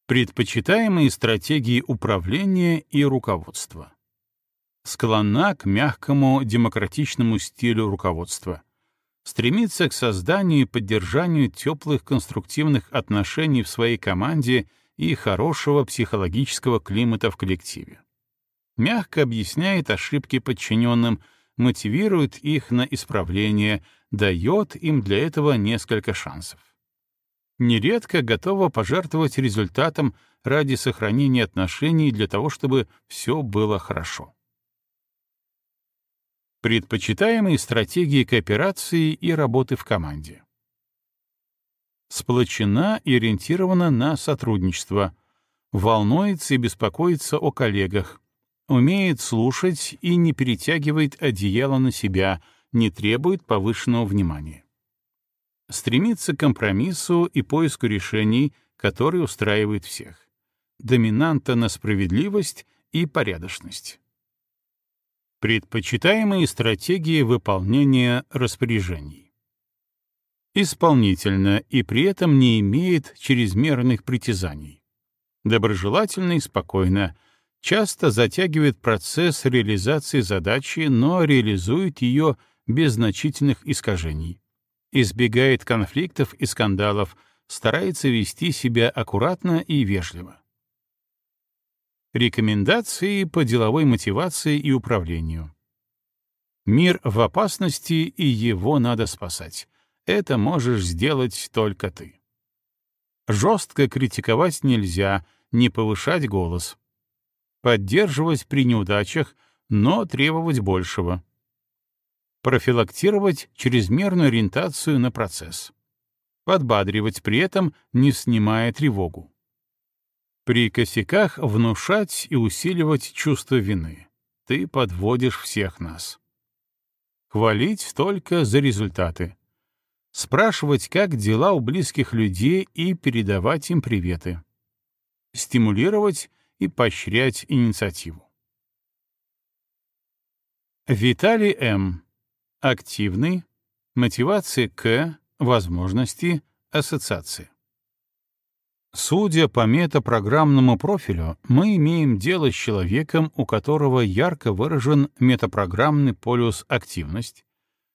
Предпочитаемые стратегии управления и руководства склонна к мягкому демократичному стилю руководства, стремится к созданию и поддержанию теплых конструктивных отношений в своей команде и хорошего психологического климата в коллективе. Мягко объясняет ошибки подчиненным, мотивирует их на исправление, дает им для этого несколько шансов. Нередко готова пожертвовать результатом ради сохранения отношений для того, чтобы все было хорошо. Предпочитаемые стратегии кооперации и работы в команде. Сплочена и ориентирована на сотрудничество, волнуется и беспокоится о коллегах, умеет слушать и не перетягивает одеяло на себя, не требует повышенного внимания. Стремится к компромиссу и поиску решений, которые устраивают всех. Доминанта на справедливость и порядочность. Предпочитаемые стратегии выполнения распоряжений. Исполнительно и при этом не имеет чрезмерных притязаний. Доброжелательно и спокойно, часто затягивает процесс реализации задачи, но реализует ее без значительных искажений. Избегает конфликтов и скандалов, старается вести себя аккуратно и вежливо. Рекомендации по деловой мотивации и управлению. Мир в опасности, и его надо спасать. Это можешь сделать только ты. Жестко критиковать нельзя, не повышать голос. Поддерживать при неудачах, но требовать большего. Профилактировать чрезмерную ориентацию на процесс. Подбадривать при этом, не снимая тревогу. При косяках внушать и усиливать чувство вины. Ты подводишь всех нас. Хвалить только за результаты. Спрашивать, как дела у близких людей и передавать им приветы. Стимулировать и поощрять инициативу. Виталий М. Активный. Мотивация К. Возможности. Ассоциации. Судя по метапрограммному профилю, мы имеем дело с человеком, у которого ярко выражен метапрограммный полюс активность,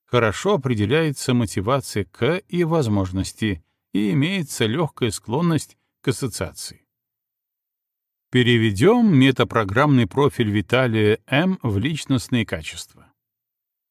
хорошо определяется мотивация к и возможности, и имеется легкая склонность к ассоциации. Переведем метапрограммный профиль Виталия М. в личностные качества.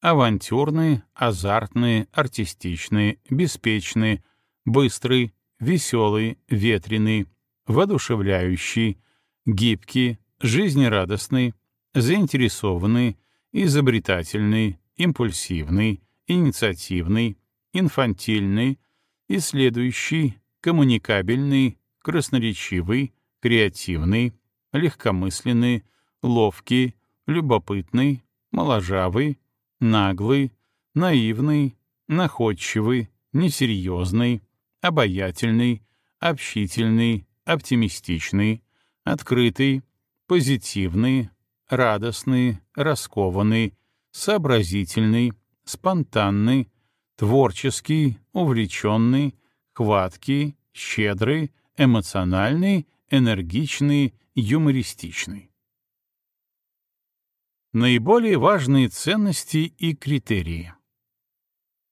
Авантюрный, азартный, артистичный, беспечный, быстрый, веселый, ветреный, воодушевляющий, гибкий, жизнерадостный, заинтересованный, изобретательный, импульсивный, инициативный, инфантильный, исследующий, коммуникабельный, красноречивый, креативный, легкомысленный, ловкий, любопытный, моложавый, наглый, наивный, находчивый, несерьезный, обаятельный, общительный, оптимистичный, открытый, позитивный, радостный, раскованный, сообразительный, спонтанный, творческий, увлеченный, хваткий, щедрый, эмоциональный, энергичный, юмористичный. Наиболее важные ценности и критерии.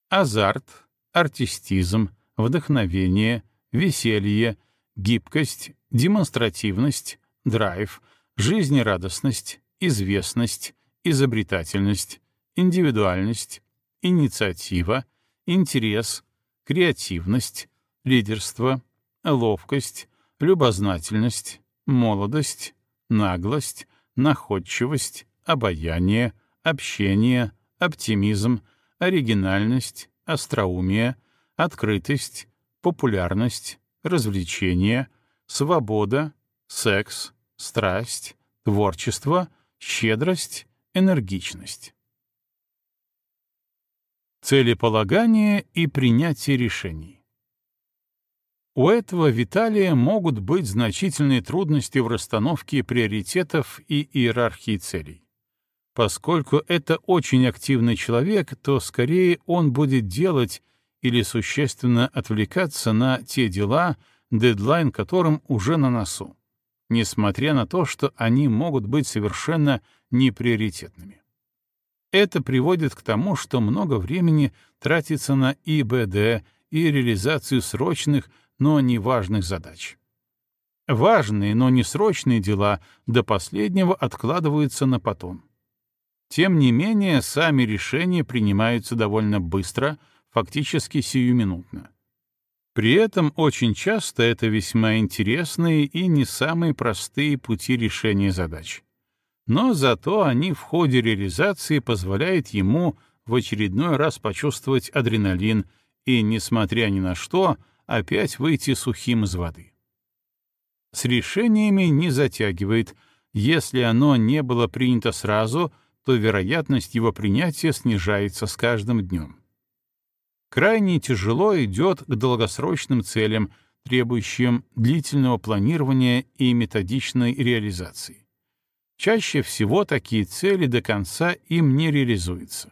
Азарт, артистизм, вдохновение, веселье, гибкость, демонстративность, драйв, жизнерадостность, известность, изобретательность, индивидуальность, инициатива, интерес, креативность, лидерство, ловкость, любознательность, молодость, наглость, находчивость, обаяние, общение, оптимизм, оригинальность, остроумие, открытость, популярность, развлечение, свобода, секс, страсть, творчество, щедрость, энергичность. Целеполагание и принятие решений. У этого Виталия могут быть значительные трудности в расстановке приоритетов и иерархии целей. Поскольку это очень активный человек, то скорее он будет делать или существенно отвлекаться на те дела, дедлайн которым уже на носу, несмотря на то, что они могут быть совершенно неприоритетными. Это приводит к тому, что много времени тратится на ИБД и реализацию срочных, но неважных задач. Важные, но не срочные дела до последнего откладываются на потом. Тем не менее, сами решения принимаются довольно быстро, фактически сиюминутно. При этом очень часто это весьма интересные и не самые простые пути решения задач. Но зато они в ходе реализации позволяют ему в очередной раз почувствовать адреналин и, несмотря ни на что, опять выйти сухим из воды. С решениями не затягивает. Если оно не было принято сразу, то вероятность его принятия снижается с каждым днем. Крайне тяжело идет к долгосрочным целям, требующим длительного планирования и методичной реализации. Чаще всего такие цели до конца им не реализуются.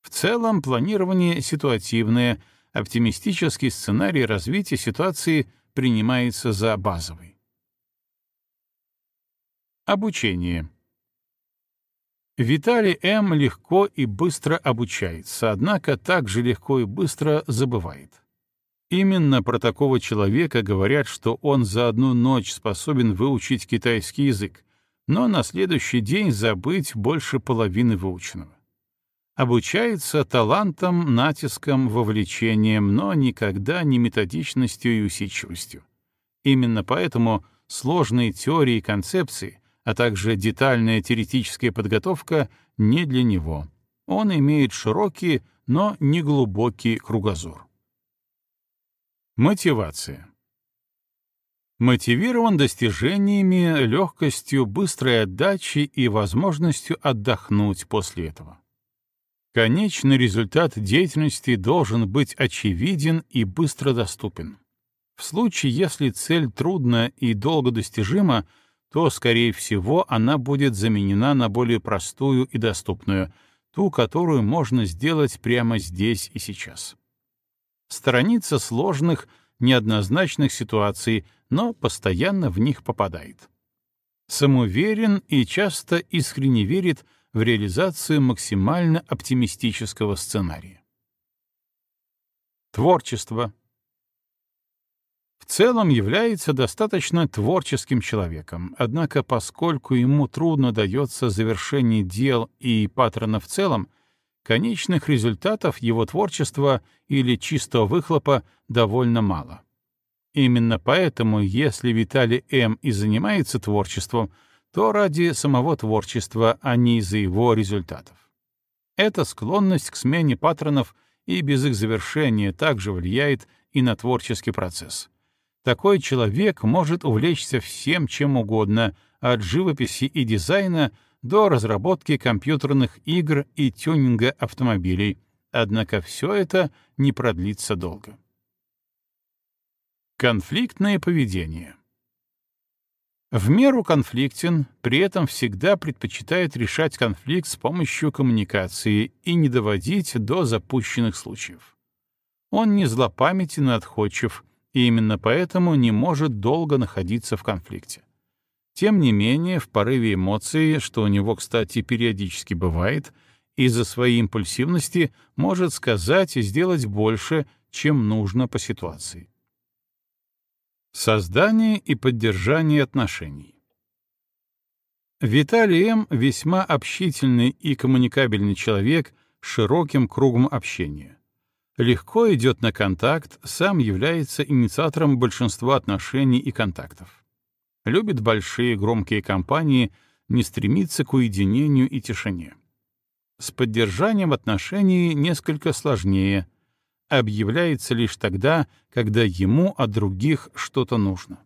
В целом планирование ситуативное — оптимистический сценарий развития ситуации принимается за базовый. Обучение. Виталий М. легко и быстро обучается, однако также легко и быстро забывает. Именно про такого человека говорят, что он за одну ночь способен выучить китайский язык, но на следующий день забыть больше половины выученного обучается талантом, натиском, вовлечением, но никогда не методичностью и усидчивостью. Именно поэтому сложные теории и концепции, а также детальная теоретическая подготовка не для него. Он имеет широкий, но не глубокий кругозор. Мотивация. Мотивирован достижениями, легкостью, быстрой отдачей и возможностью отдохнуть после этого. Конечный результат деятельности должен быть очевиден и быстро доступен. В случае, если цель трудна и долго достижима, то, скорее всего, она будет заменена на более простую и доступную, ту, которую можно сделать прямо здесь и сейчас. Сторонится сложных, неоднозначных ситуаций, но постоянно в них попадает. Самоуверен и часто искренне верит в реализацию максимально оптимистического сценария. Творчество. В целом является достаточно творческим человеком, однако поскольку ему трудно дается завершение дел и паттерна в целом, конечных результатов его творчества или чистого выхлопа довольно мало. Именно поэтому, если Виталий М. и занимается творчеством, то ради самого творчества, а не из-за его результатов. Эта склонность к смене паттернов и без их завершения также влияет и на творческий процесс. Такой человек может увлечься всем чем угодно, от живописи и дизайна до разработки компьютерных игр и тюнинга автомобилей, однако все это не продлится долго. Конфликтное поведение В меру конфликтен, при этом всегда предпочитает решать конфликт с помощью коммуникации и не доводить до запущенных случаев. Он не злопамятен и отходчив, и именно поэтому не может долго находиться в конфликте. Тем не менее, в порыве эмоций, что у него, кстати, периодически бывает, из-за своей импульсивности может сказать и сделать больше, чем нужно по ситуации. Создание и поддержание отношений. Виталий М. весьма общительный и коммуникабельный человек с широким кругом общения. Легко идет на контакт, сам является инициатором большинства отношений и контактов любит большие громкие компании, не стремится к уединению и тишине. С поддержанием отношений несколько сложнее. Объявляется лишь тогда, когда ему от других что-то нужно.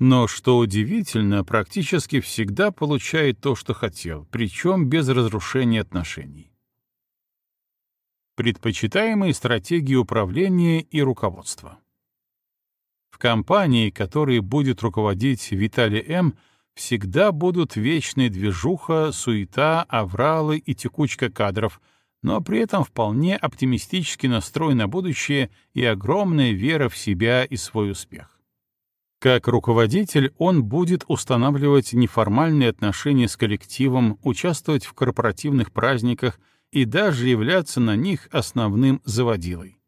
Но, что удивительно, практически всегда получает то, что хотел, причем без разрушения отношений. Предпочитаемые стратегии управления и руководства компании, которой будет руководить Виталий М., всегда будут вечная движуха, суета, авралы и текучка кадров, но при этом вполне оптимистический настрой на будущее и огромная вера в себя и свой успех. Как руководитель он будет устанавливать неформальные отношения с коллективом, участвовать в корпоративных праздниках и даже являться на них основным заводилой.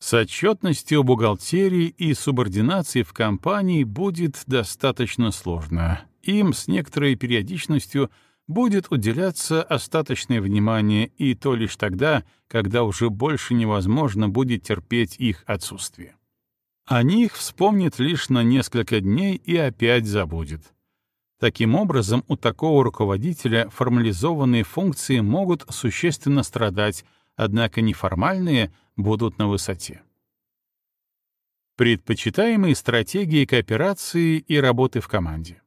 С отчетностью бухгалтерии и субординацией в компании будет достаточно сложно. Им с некоторой периодичностью будет уделяться остаточное внимание и то лишь тогда, когда уже больше невозможно будет терпеть их отсутствие. О них вспомнит лишь на несколько дней и опять забудет. Таким образом, у такого руководителя формализованные функции могут существенно страдать, однако неформальные будут на высоте. Предпочитаемые стратегии кооперации и работы в команде.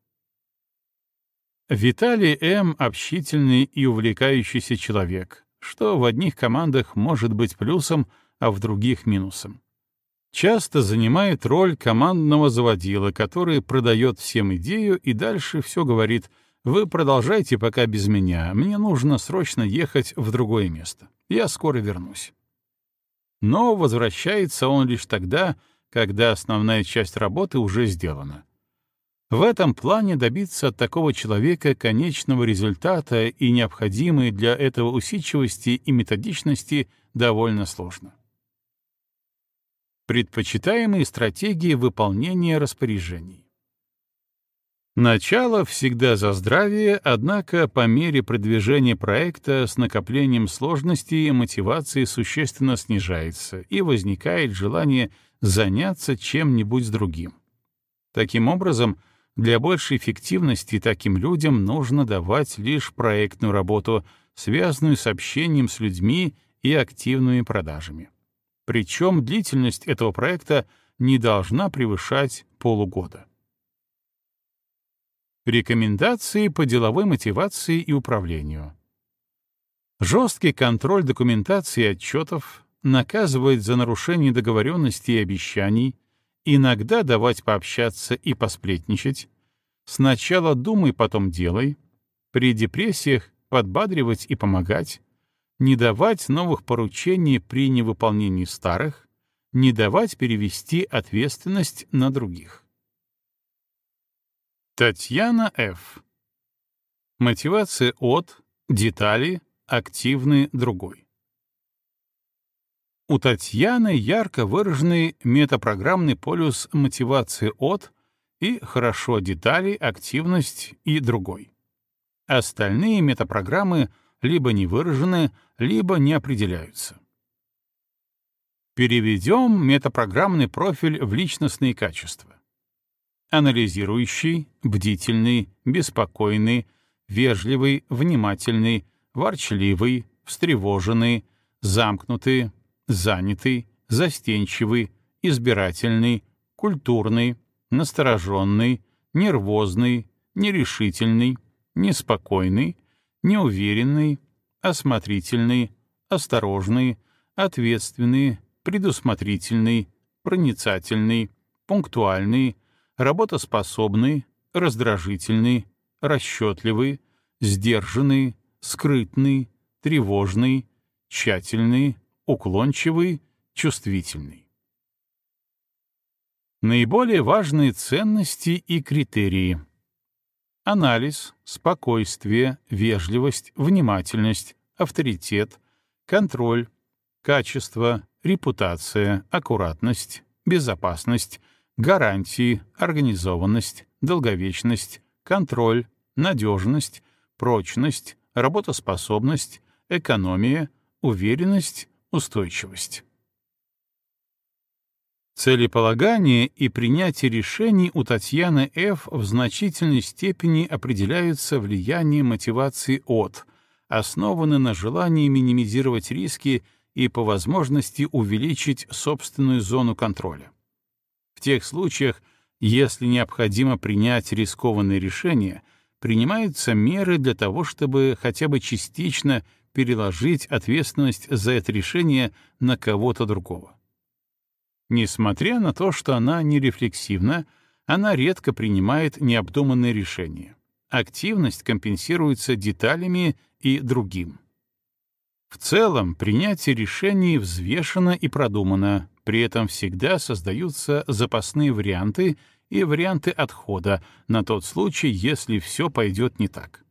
Виталий М. — общительный и увлекающийся человек, что в одних командах может быть плюсом, а в других — минусом. Часто занимает роль командного заводила, который продает всем идею и дальше все говорит «Вы продолжайте пока без меня, мне нужно срочно ехать в другое место». Я скоро вернусь. Но возвращается он лишь тогда, когда основная часть работы уже сделана. В этом плане добиться от такого человека конечного результата и необходимой для этого усидчивости и методичности довольно сложно. Предпочитаемые стратегии выполнения распоряжений. Начало всегда за здравие, однако по мере продвижения проекта с накоплением сложностей мотивация существенно снижается и возникает желание заняться чем-нибудь другим. Таким образом, для большей эффективности таким людям нужно давать лишь проектную работу, связанную с общением с людьми и активными продажами. Причем длительность этого проекта не должна превышать полугода. Рекомендации по деловой мотивации и управлению. Жесткий контроль документации и отчетов наказывает за нарушение договоренностей и обещаний, иногда давать пообщаться и посплетничать, сначала думай, потом делай, при депрессиях подбадривать и помогать, не давать новых поручений при невыполнении старых, не давать перевести ответственность на других. Татьяна Ф. Мотивация от, детали, активный другой. У Татьяны ярко выраженный метапрограммный полюс мотивации от и хорошо детали, активность и другой. Остальные метапрограммы либо не выражены, либо не определяются. Переведем метапрограммный профиль в личностные качества. анализирующий, бдительный, беспокойный, вежливый, внимательный, ворчливый, встревоженный, замкнутый, занятый, застенчивый, избирательный, культурный, настороженный, нервозный, нерешительный, неспокойный, неуверенный, осмотрительный, осторожный, ответственный, предусмотрительный, проницательный, пунктуальный, работоспособный, раздражительный, расчетливый, сдержанный, скрытный, тревожный, тщательный, уклончивый, чувствительный. Наиболее важные ценности и критерии. Анализ, спокойствие, вежливость, внимательность, авторитет, контроль, качество, репутация, аккуратность, безопасность, гарантии, организованность, долговечность, контроль, надежность, прочность, работоспособность, экономия, уверенность, устойчивость. Целеполагание и принятие решений у Татьяны Ф. в значительной степени определяются влиянием мотивации от, основаны на желании минимизировать риски и по возможности увеличить собственную зону контроля. В тех случаях, если необходимо принять рискованные решения, принимаются меры для того, чтобы хотя бы частично переложить ответственность за это решение на кого-то другого. Несмотря на то, что она не рефлексивна, она редко принимает необдуманные решения. Активность компенсируется деталями и другим. В целом, принятие решений взвешено и продумано, при этом всегда создаются запасные варианты и варианты отхода на тот случай, если все пойдет не так.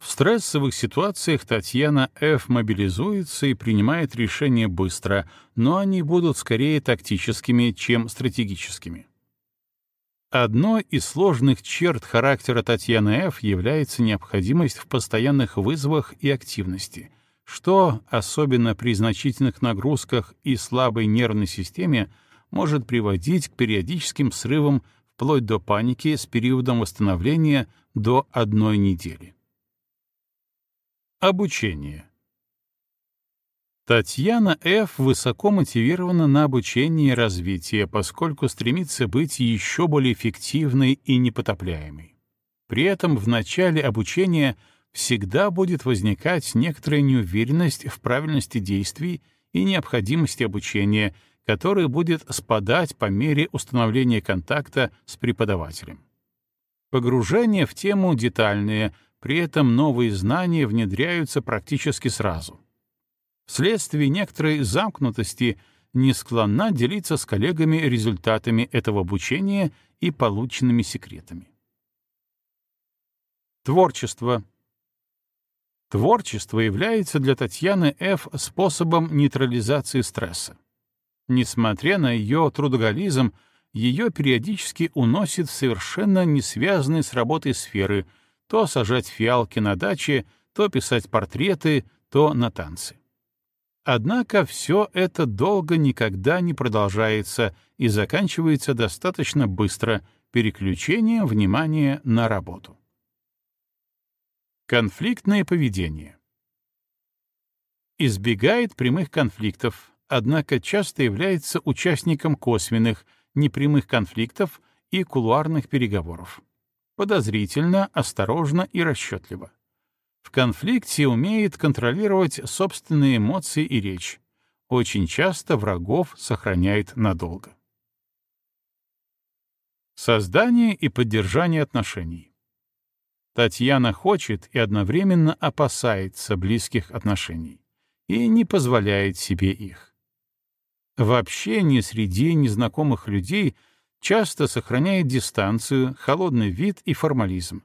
В стрессовых ситуациях Татьяна Ф. мобилизуется и принимает решения быстро, но они будут скорее тактическими, чем стратегическими. Одной из сложных черт характера Татьяны Ф. является необходимость в постоянных вызовах и активности, что, особенно при значительных нагрузках и слабой нервной системе, может приводить к периодическим срывам вплоть до паники с периодом восстановления до одной недели. Обучение. Татьяна Ф. высоко мотивирована на обучение и развитие, поскольку стремится быть еще более эффективной и непотопляемой. При этом в начале обучения всегда будет возникать некоторая неуверенность в правильности действий и необходимости обучения, которая будет спадать по мере установления контакта с преподавателем. Погружение в тему детальное — при этом новые знания внедряются практически сразу. Вследствие некоторой замкнутости не склонна делиться с коллегами результатами этого обучения и полученными секретами. Творчество. Творчество является для Татьяны Ф. способом нейтрализации стресса. Несмотря на ее трудоголизм, ее периодически уносит в совершенно не связанные с работой сферы — то сажать фиалки на даче, то писать портреты, то на танцы. Однако все это долго никогда не продолжается и заканчивается достаточно быстро переключением внимания на работу. Конфликтное поведение. Избегает прямых конфликтов, однако часто является участником косвенных, непрямых конфликтов и кулуарных переговоров подозрительно, осторожно и расчетливо. В конфликте умеет контролировать собственные эмоции и речь. Очень часто врагов сохраняет надолго. Создание и поддержание отношений. Татьяна хочет и одновременно опасается близких отношений и не позволяет себе их. В общении среди незнакомых людей — часто сохраняет дистанцию, холодный вид и формализм.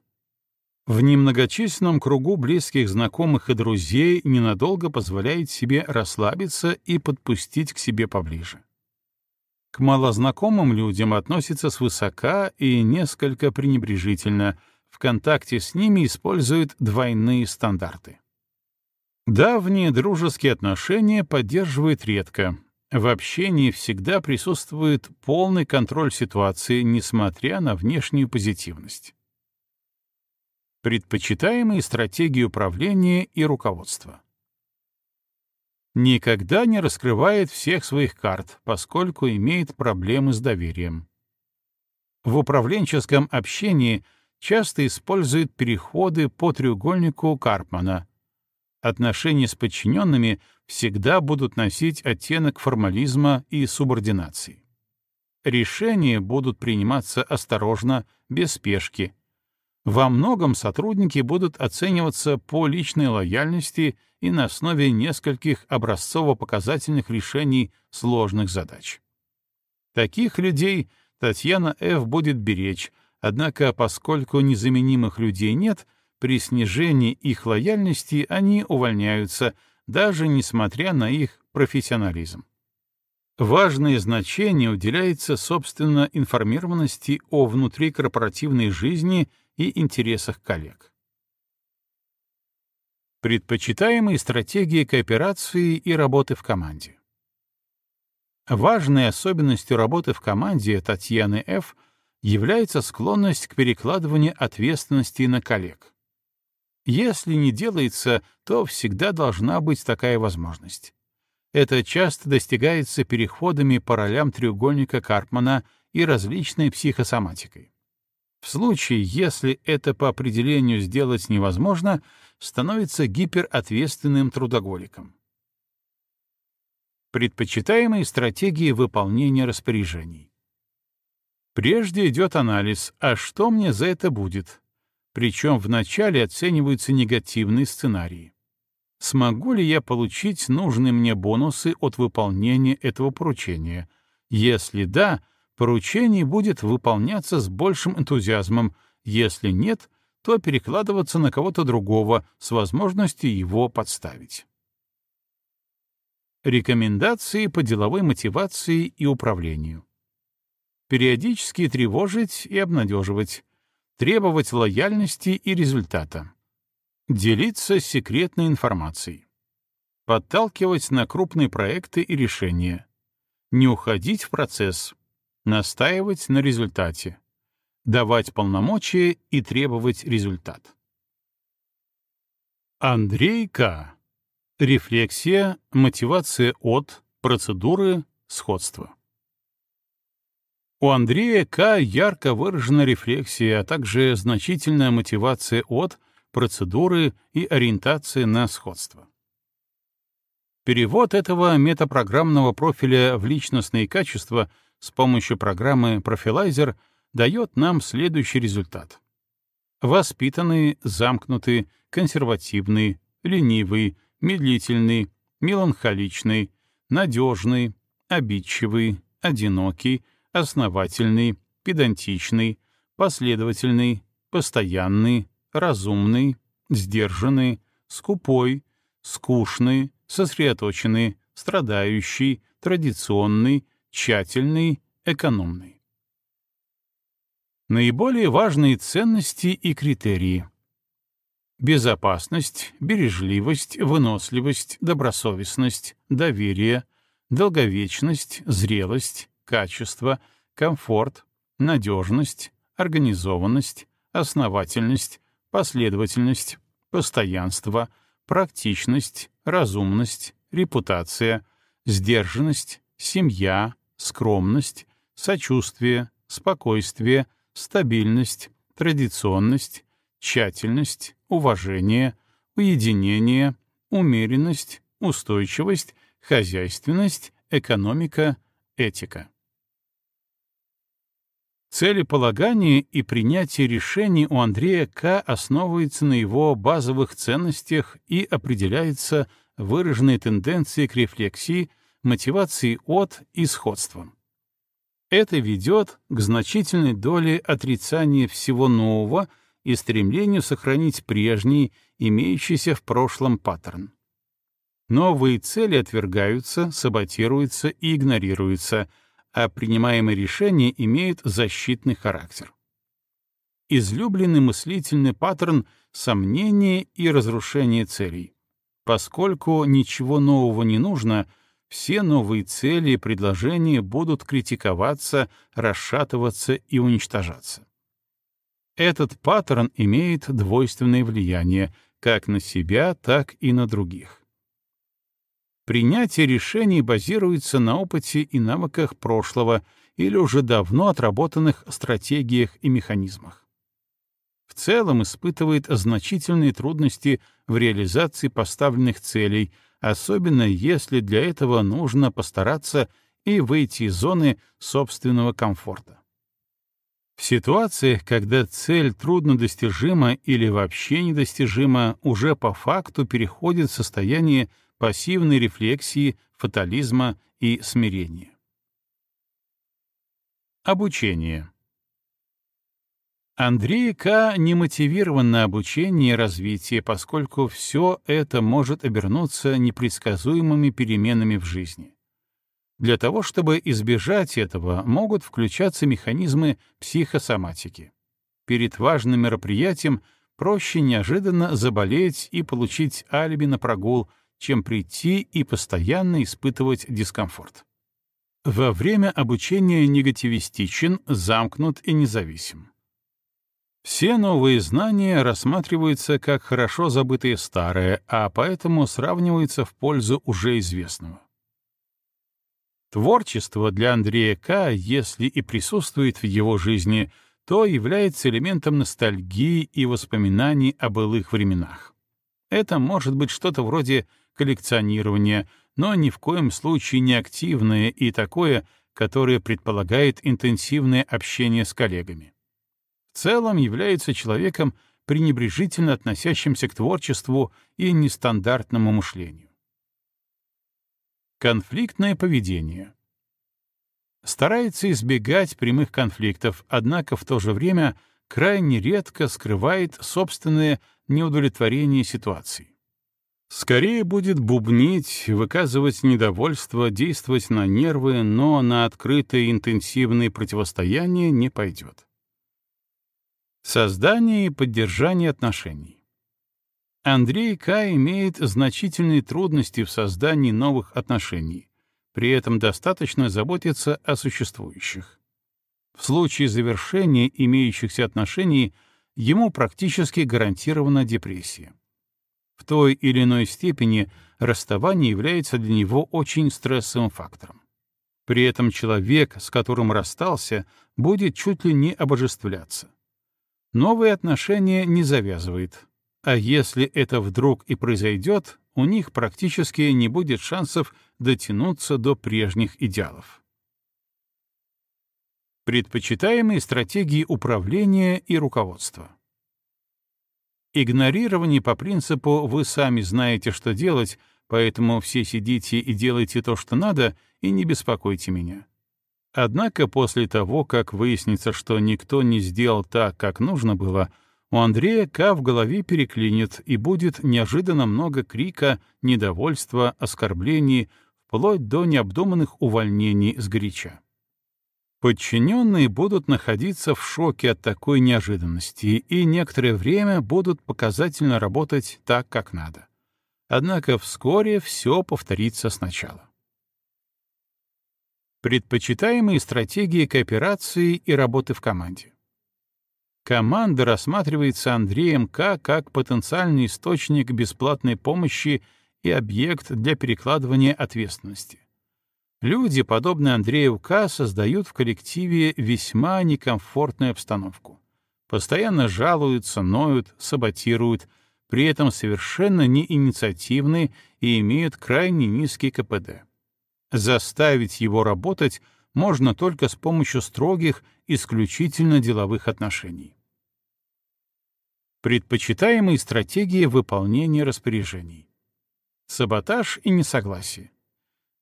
В немногочисленном кругу близких знакомых и друзей ненадолго позволяет себе расслабиться и подпустить к себе поближе. К малознакомым людям относится свысока и несколько пренебрежительно, в контакте с ними использует двойные стандарты. Давние дружеские отношения поддерживает редко, В общении всегда присутствует полный контроль ситуации, несмотря на внешнюю позитивность. Предпочитаемые стратегии управления и руководства. Никогда не раскрывает всех своих карт, поскольку имеет проблемы с доверием. В управленческом общении часто используют переходы по треугольнику Карпмана. Отношения с подчиненными всегда будут носить оттенок формализма и субординации. Решения будут приниматься осторожно, без спешки. Во многом сотрудники будут оцениваться по личной лояльности и на основе нескольких образцово-показательных решений сложных задач. Таких людей Татьяна Ф. будет беречь, однако поскольку незаменимых людей нет, при снижении их лояльности они увольняются, даже несмотря на их профессионализм. Важное значение уделяется, собственно, информированности о внутрикорпоративной жизни и интересах коллег. Предпочитаемые стратегии кооперации и работы в команде. Важной особенностью работы в команде Татьяны Ф. является склонность к перекладыванию ответственности на коллег. Если не делается, то всегда должна быть такая возможность. Это часто достигается переходами по ролям треугольника Карпмана и различной психосоматикой. В случае, если это по определению сделать невозможно, становится гиперответственным трудоголиком. Предпочитаемые стратегии выполнения распоряжений. Прежде идет анализ, а что мне за это будет? Причем вначале оцениваются негативные сценарии. Смогу ли я получить нужные мне бонусы от выполнения этого поручения? Если да, поручение будет выполняться с большим энтузиазмом, если нет, то перекладываться на кого-то другого с возможностью его подставить. Рекомендации по деловой мотивации и управлению. Периодически тревожить и обнадеживать, требовать лояльности и результата, делиться секретной информацией, подталкивать на крупные проекты и решения, не уходить в процесс, настаивать на результате, давать полномочия и требовать результат. Андрей К. Рефлексия, мотивация от, процедуры, сходство. У Андрея К. ярко выражена рефлексия, а также значительная мотивация от, процедуры и ориентация на сходство. Перевод этого метапрограммного профиля в личностные качества с помощью программы Profiler дает нам следующий результат. Воспитанный, замкнутый, консервативный, ленивый, медлительный, меланхоличный, надежный, обидчивый, одинокий, основательный, педантичный, последовательный, постоянный, разумный, сдержанный, скупой, скучный, сосредоточенный, страдающий, традиционный, тщательный, экономный. Наиболее важные ценности и критерии. Безопасность, бережливость, выносливость, добросовестность, доверие, долговечность, зрелость, качество, комфорт, надежность, организованность, основательность, последовательность, постоянство, практичность, разумность, репутация, сдержанность, семья, скромность, сочувствие, спокойствие, стабильность, традиционность, тщательность, уважение, уединение, умеренность, устойчивость, хозяйственность, экономика, этика. Целеполагание и принятие решений у Андрея К. основывается на его базовых ценностях и определяется выраженной тенденцией к рефлексии, мотивации от и сходствам. Это ведет к значительной доле отрицания всего нового и стремлению сохранить прежний, имеющийся в прошлом паттерн. Новые цели отвергаются, саботируются и игнорируются — а принимаемые решения имеют защитный характер. Излюбленный мыслительный паттерн сомнения и разрушения целей. Поскольку ничего нового не нужно, все новые цели и предложения будут критиковаться, расшатываться и уничтожаться. Этот паттерн имеет двойственное влияние как на себя, так и на других. Принятие решений базируется на опыте и навыках прошлого или уже давно отработанных стратегиях и механизмах. В целом испытывает значительные трудности в реализации поставленных целей, особенно если для этого нужно постараться и выйти из зоны собственного комфорта. В ситуациях, когда цель труднодостижима или вообще недостижима, уже по факту переходит в состояние пассивной рефлексии, фатализма и смирения. Обучение. Андрей К. не мотивирован на обучение и развитие, поскольку все это может обернуться непредсказуемыми переменами в жизни. Для того, чтобы избежать этого, могут включаться механизмы психосоматики. Перед важным мероприятием проще неожиданно заболеть и получить алиби на прогул, чем прийти и постоянно испытывать дискомфорт. Во время обучения негативистичен, замкнут и независим. Все новые знания рассматриваются как хорошо забытые старые, а поэтому сравниваются в пользу уже известного. Творчество для Андрея К., если и присутствует в его жизни, то является элементом ностальгии и воспоминаний о былых временах. Это может быть что-то вроде коллекционирования, но ни в коем случае не активное и такое, которое предполагает интенсивное общение с коллегами. В целом является человеком, пренебрежительно относящимся к творчеству и нестандартному мышлению. Конфликтное поведение. Старается избегать прямых конфликтов, однако в то же время крайне редко скрывает собственное неудовлетворение ситуацией. Скорее будет бубнить, выказывать недовольство, действовать на нервы, но на открытое интенсивное противостояние не пойдет. Создание и поддержание отношений. Андрей К. имеет значительные трудности в создании новых отношений, при этом достаточно заботиться о существующих. В случае завершения имеющихся отношений ему практически гарантирована депрессия. В той или иной степени расставание является для него очень стрессовым фактором. При этом человек, с которым расстался, будет чуть ли не обожествляться. Новые отношения не завязывает, а если это вдруг и произойдет, у них практически не будет шансов дотянуться до прежних идеалов. Предпочитаемые стратегии управления и руководства. Игнорирование по принципу «вы сами знаете, что делать», поэтому все сидите и делайте то, что надо, и не беспокойте меня. Однако после того, как выяснится, что никто не сделал так, как нужно было, у Андрея К. в голове переклинит и будет неожиданно много крика, недовольства, оскорблений, вплоть до необдуманных увольнений с горяча. Подчиненные будут находиться в шоке от такой неожиданности и некоторое время будут показательно работать так, как надо. Однако вскоре все повторится сначала. Предпочитаемые стратегии кооперации и работы в команде. Команда рассматривается Андреем К. как потенциальный источник бесплатной помощи и объект для перекладывания ответственности. Люди, подобные Андрею К., создают в коллективе весьма некомфортную обстановку. Постоянно жалуются, ноют, саботируют, при этом совершенно не инициативны и имеют крайне низкий КПД. Заставить его работать можно только с помощью строгих, исключительно деловых отношений. Предпочитаемые стратегии выполнения распоряжений. Саботаж и несогласие.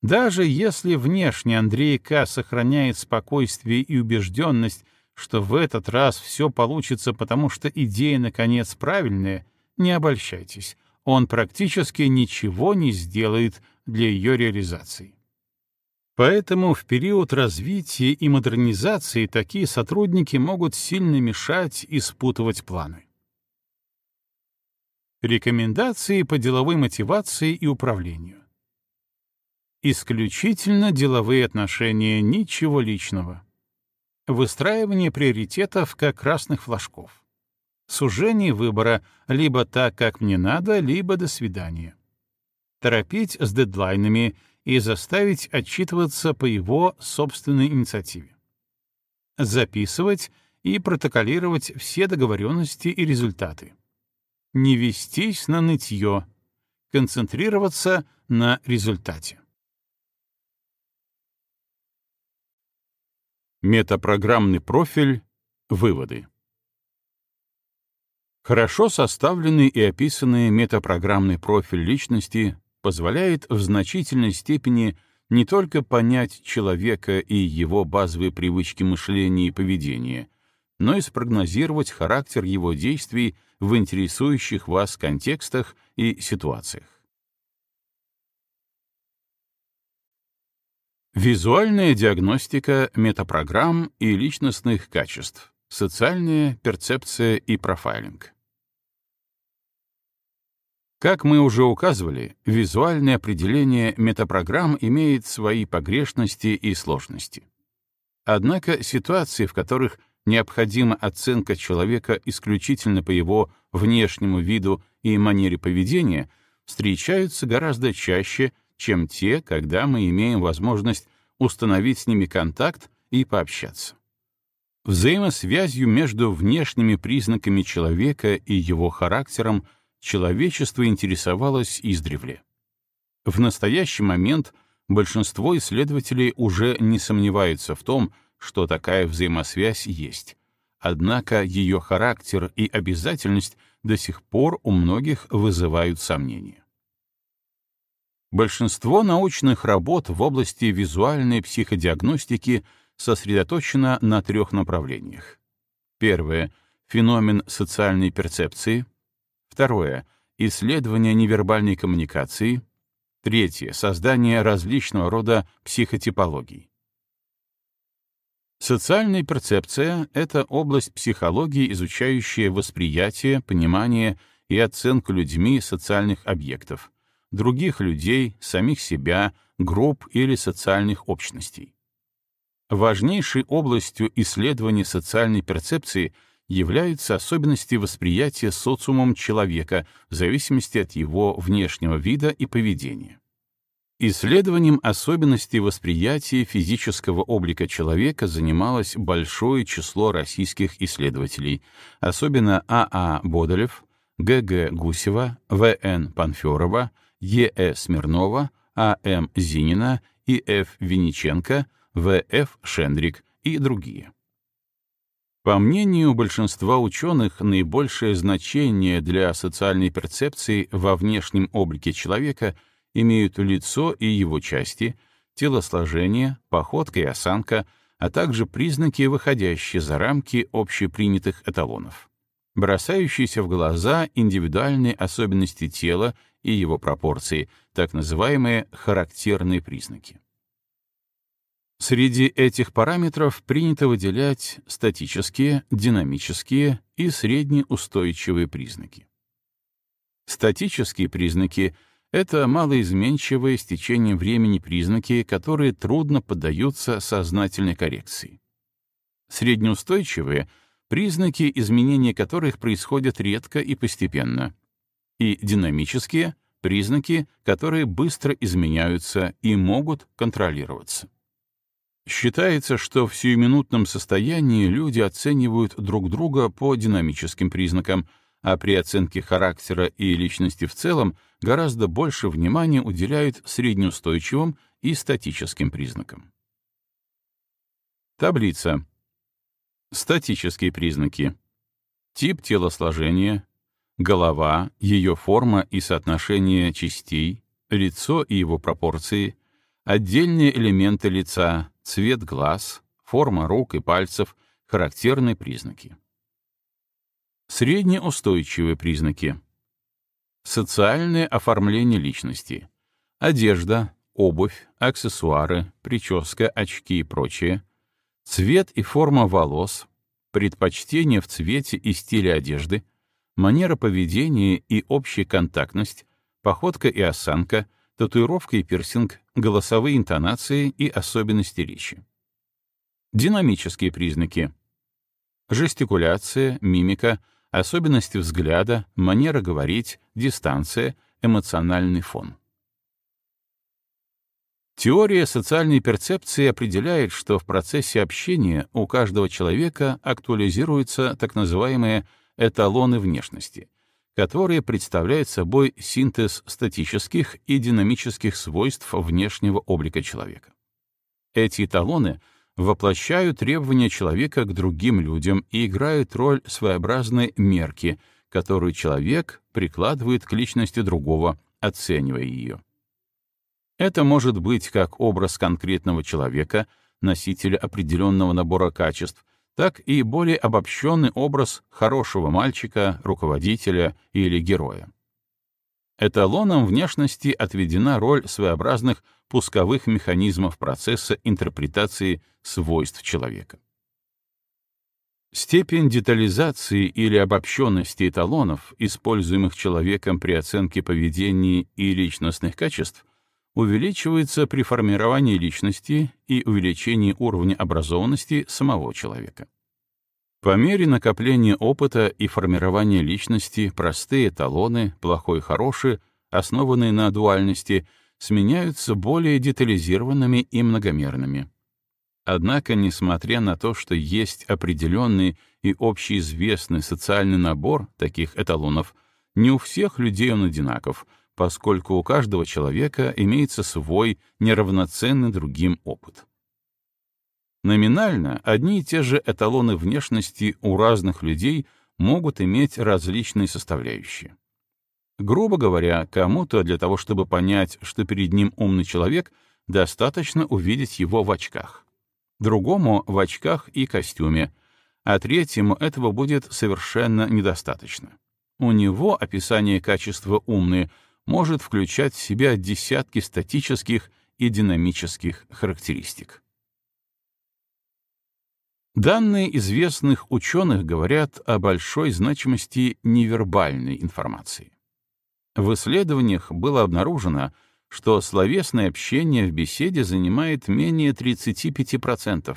Даже если внешне Андрей К. сохраняет спокойствие и убежденность, что в этот раз все получится, потому что идея, наконец, правильная, не обольщайтесь, он практически ничего не сделает для ее реализации. Поэтому в период развития и модернизации такие сотрудники могут сильно мешать и спутывать планы. Рекомендации по деловой мотивации и управлению. Исключительно деловые отношения, ничего личного. Выстраивание приоритетов как красных флажков. Сужение выбора либо так, как мне надо, либо до свидания. Торопить с дедлайнами и заставить отчитываться по его собственной инициативе. Записывать и протоколировать все договоренности и результаты. Не вестись на нытье, концентрироваться на результате. Метапрограммный профиль. Выводы. Хорошо составленный и описанный метапрограммный профиль личности позволяет в значительной степени не только понять человека и его базовые привычки мышления и поведения, но и спрогнозировать характер его действий в интересующих вас контекстах и ситуациях. Визуальная диагностика метапрограмм и личностных качеств. Социальная перцепция и профайлинг. Как мы уже указывали, визуальное определение метапрограмм имеет свои погрешности и сложности. Однако ситуации, в которых необходима оценка человека исключительно по его внешнему виду и манере поведения, встречаются гораздо чаще, чем те, когда мы имеем возможность установить с ними контакт и пообщаться. Взаимосвязью между внешними признаками человека и его характером человечество интересовалось издревле. В настоящий момент большинство исследователей уже не сомневаются в том, что такая взаимосвязь есть. Однако ее характер и обязательность до сих пор у многих вызывают сомнения. Большинство научных работ в области визуальной психодиагностики сосредоточено на трех направлениях. Первое — феномен социальной перцепции. Второе — исследование невербальной коммуникации. Третье — создание различного рода психотипологий. Социальная перцепция — это область психологии, изучающая восприятие, понимание и оценку людьми социальных объектов, других людей, самих себя, групп или социальных общностей. Важнейшей областью исследования социальной перцепции являются особенности восприятия социумом человека в зависимости от его внешнего вида и поведения. Исследованием особенностей восприятия физического облика человека занималось большое число российских исследователей, особенно А.А. А Бодолев, Г.Г. Гусева, В.Н. Панферова, Е.Э. Смирнова, А.М. Зинина и Ф. Винниченко, В.Ф. Шендрик и другие. По мнению большинства ученых, наибольшее значение для социальной перцепции во внешнем облике человека имеют лицо и его части, телосложение, походка и осанка, а также признаки, выходящие за рамки общепринятых эталонов бросающиеся в глаза индивидуальные особенности тела и его пропорции, так называемые характерные признаки. Среди этих параметров принято выделять статические, динамические и среднеустойчивые признаки. Статические признаки — это малоизменчивые с течением времени признаки, которые трудно поддаются сознательной коррекции. Среднеустойчивые — признаки изменения которых происходят редко и постепенно, и динамические — признаки, которые быстро изменяются и могут контролироваться. Считается, что в сиюминутном состоянии люди оценивают друг друга по динамическим признакам, а при оценке характера и личности в целом гораздо больше внимания уделяют среднеустойчивым и статическим признакам. Таблица. Статические признаки. Тип телосложения, голова, ее форма и соотношение частей, лицо и его пропорции, отдельные элементы лица, цвет глаз, форма рук и пальцев, характерные признаки. Среднеустойчивые признаки. Социальное оформление личности. Одежда, обувь, аксессуары, прическа, очки и прочее — Цвет и форма волос, предпочтение в цвете и стиле одежды, манера поведения и общая контактность, походка и осанка, татуировка и пирсинг, голосовые интонации и особенности речи. Динамические признаки. Жестикуляция, мимика, особенности взгляда, манера говорить, дистанция, эмоциональный фон. Теория социальной перцепции определяет, что в процессе общения у каждого человека актуализируются так называемые эталоны внешности, которые представляют собой синтез статических и динамических свойств внешнего облика человека. Эти эталоны воплощают требования человека к другим людям и играют роль своеобразной мерки, которую человек прикладывает к личности другого, оценивая ее. Это может быть как образ конкретного человека, носителя определенного набора качеств, так и более обобщенный образ хорошего мальчика, руководителя или героя. Эталоном внешности отведена роль своеобразных пусковых механизмов процесса интерпретации свойств человека. Степень детализации или обобщенности эталонов, используемых человеком при оценке поведения и личностных качеств, увеличивается при формировании личности и увеличении уровня образованности самого человека. По мере накопления опыта и формирования личности простые эталоны, плохой и хороший, основанные на дуальности, сменяются более детализированными и многомерными. Однако, несмотря на то, что есть определенный и общеизвестный социальный набор таких эталонов, не у всех людей он одинаков — поскольку у каждого человека имеется свой, неравноценный другим опыт. Номинально одни и те же эталоны внешности у разных людей могут иметь различные составляющие. Грубо говоря, кому-то для того, чтобы понять, что перед ним умный человек, достаточно увидеть его в очках. Другому — в очках и костюме, а третьему этого будет совершенно недостаточно. У него описание качества «умный» может включать в себя десятки статических и динамических характеристик. Данные известных ученых говорят о большой значимости невербальной информации. В исследованиях было обнаружено, что словесное общение в беседе занимает менее 35%,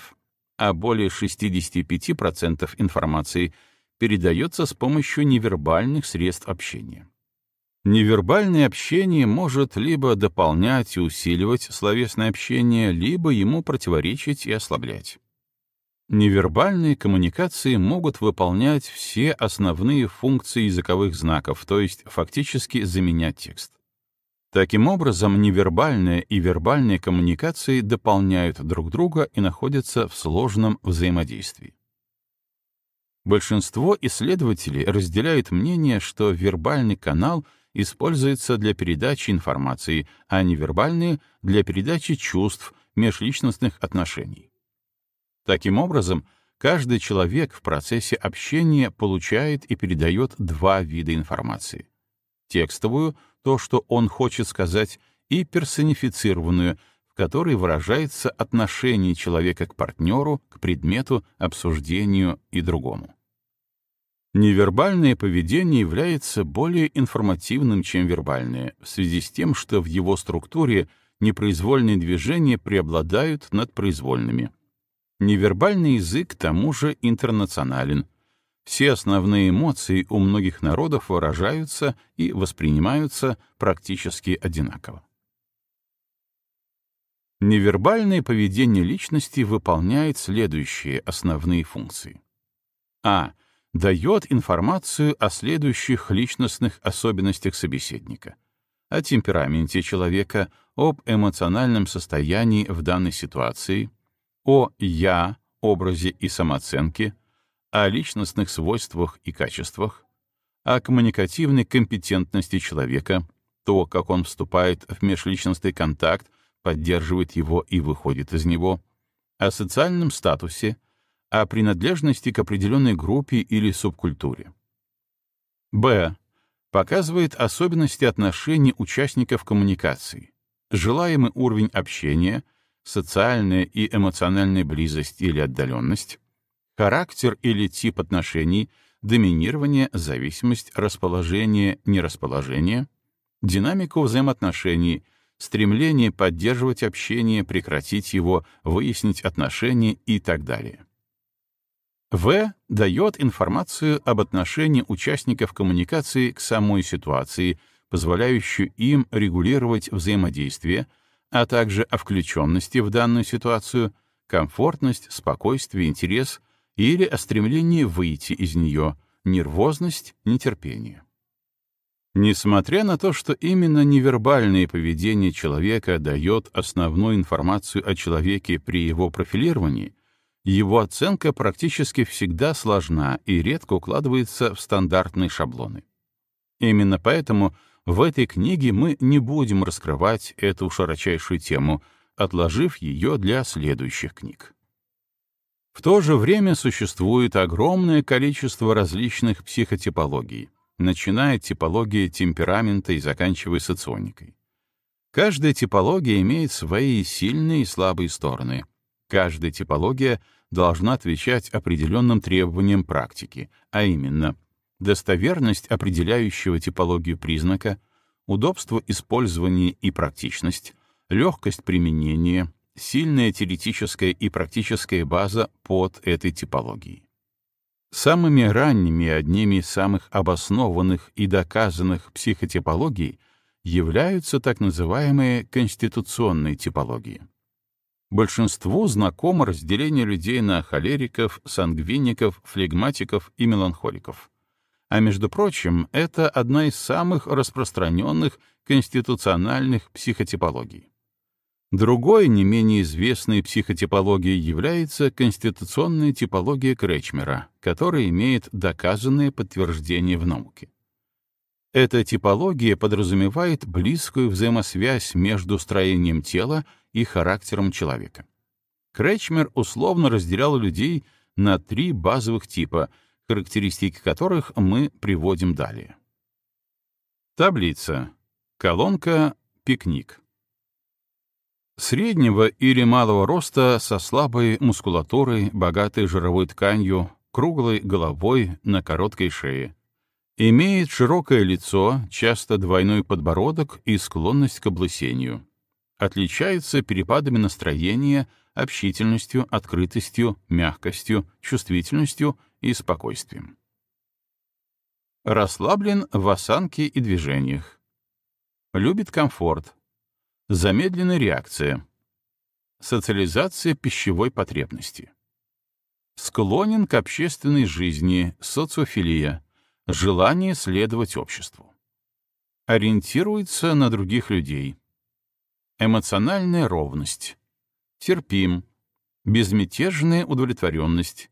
а более 65% информации передается с помощью невербальных средств общения. Невербальное общение может либо дополнять и усиливать словесное общение, либо ему противоречить и ослаблять. Невербальные коммуникации могут выполнять все основные функции языковых знаков, то есть фактически заменять текст. Таким образом, невербальная и вербальная коммуникации дополняют друг друга и находятся в сложном взаимодействии. Большинство исследователей разделяют мнение, что вербальный канал — используется для передачи информации, а невербальные — для передачи чувств, межличностных отношений. Таким образом, каждый человек в процессе общения получает и передает два вида информации. Текстовую — то, что он хочет сказать, и персонифицированную, в которой выражается отношение человека к партнеру, к предмету, обсуждению и другому. Невербальное поведение является более информативным, чем вербальное, в связи с тем, что в его структуре непроизвольные движения преобладают над произвольными. Невербальный язык, к тому же, интернационален. Все основные эмоции у многих народов выражаются и воспринимаются практически одинаково. Невербальное поведение личности выполняет следующие основные функции. А — дает информацию о следующих личностных особенностях собеседника, о темпераменте человека, об эмоциональном состоянии в данной ситуации, о «я», образе и самооценке, о личностных свойствах и качествах, о коммуникативной компетентности человека, то, как он вступает в межличностный контакт, поддерживает его и выходит из него, о социальном статусе, о принадлежности к определенной группе или субкультуре. Б. Показывает особенности отношений участников коммуникации, желаемый уровень общения, социальная и эмоциональная близость или отдаленность, характер или тип отношений, доминирование, зависимость, расположение, нерасположение, динамику взаимоотношений, стремление поддерживать общение, прекратить его, выяснить отношения и так далее. В дает информацию об отношении участников коммуникации к самой ситуации, позволяющую им регулировать взаимодействие, а также о включенности в данную ситуацию, комфортность, спокойствие, интерес или о стремлении выйти из нее, нервозность, нетерпение. Несмотря на то, что именно невербальное поведение человека дает основную информацию о человеке при его профилировании, его оценка практически всегда сложна и редко укладывается в стандартные шаблоны. Именно поэтому в этой книге мы не будем раскрывать эту широчайшую тему, отложив ее для следующих книг. В то же время существует огромное количество различных психотипологий, начиная от типологии темперамента и заканчивая соционикой. Каждая типология имеет свои сильные и слабые стороны. Каждая типология должна отвечать определенным требованиям практики, а именно достоверность определяющего типологию признака, удобство использования и практичность, легкость применения, сильная теоретическая и практическая база под этой типологией. Самыми ранними одними из самых обоснованных и доказанных психотипологий являются так называемые конституционные типологии. Большинству знакомо разделение людей на холериков, сангвиников, флегматиков и меланхоликов. А между прочим, это одна из самых распространенных конституциональных психотипологий. Другой, не менее известной психотипологией является конституционная типология Кречмера, которая имеет доказанное подтверждение в науке. Эта типология подразумевает близкую взаимосвязь между строением тела и характером человека. Кречмер условно разделял людей на три базовых типа, характеристики которых мы приводим далее. Таблица. Колонка «Пикник». Среднего или малого роста со слабой мускулатурой, богатой жировой тканью, круглой головой на короткой шее. Имеет широкое лицо, часто двойной подбородок и склонность к облысению. Отличается перепадами настроения, общительностью, открытостью, мягкостью, чувствительностью и спокойствием. Расслаблен в осанке и движениях. Любит комфорт, Замедленная реакция. Социализация пищевой потребности. Склонен к общественной жизни, социофилия, желание следовать обществу. Ориентируется на других людей. Эмоциональная ровность. Терпим. Безмятежная удовлетворенность.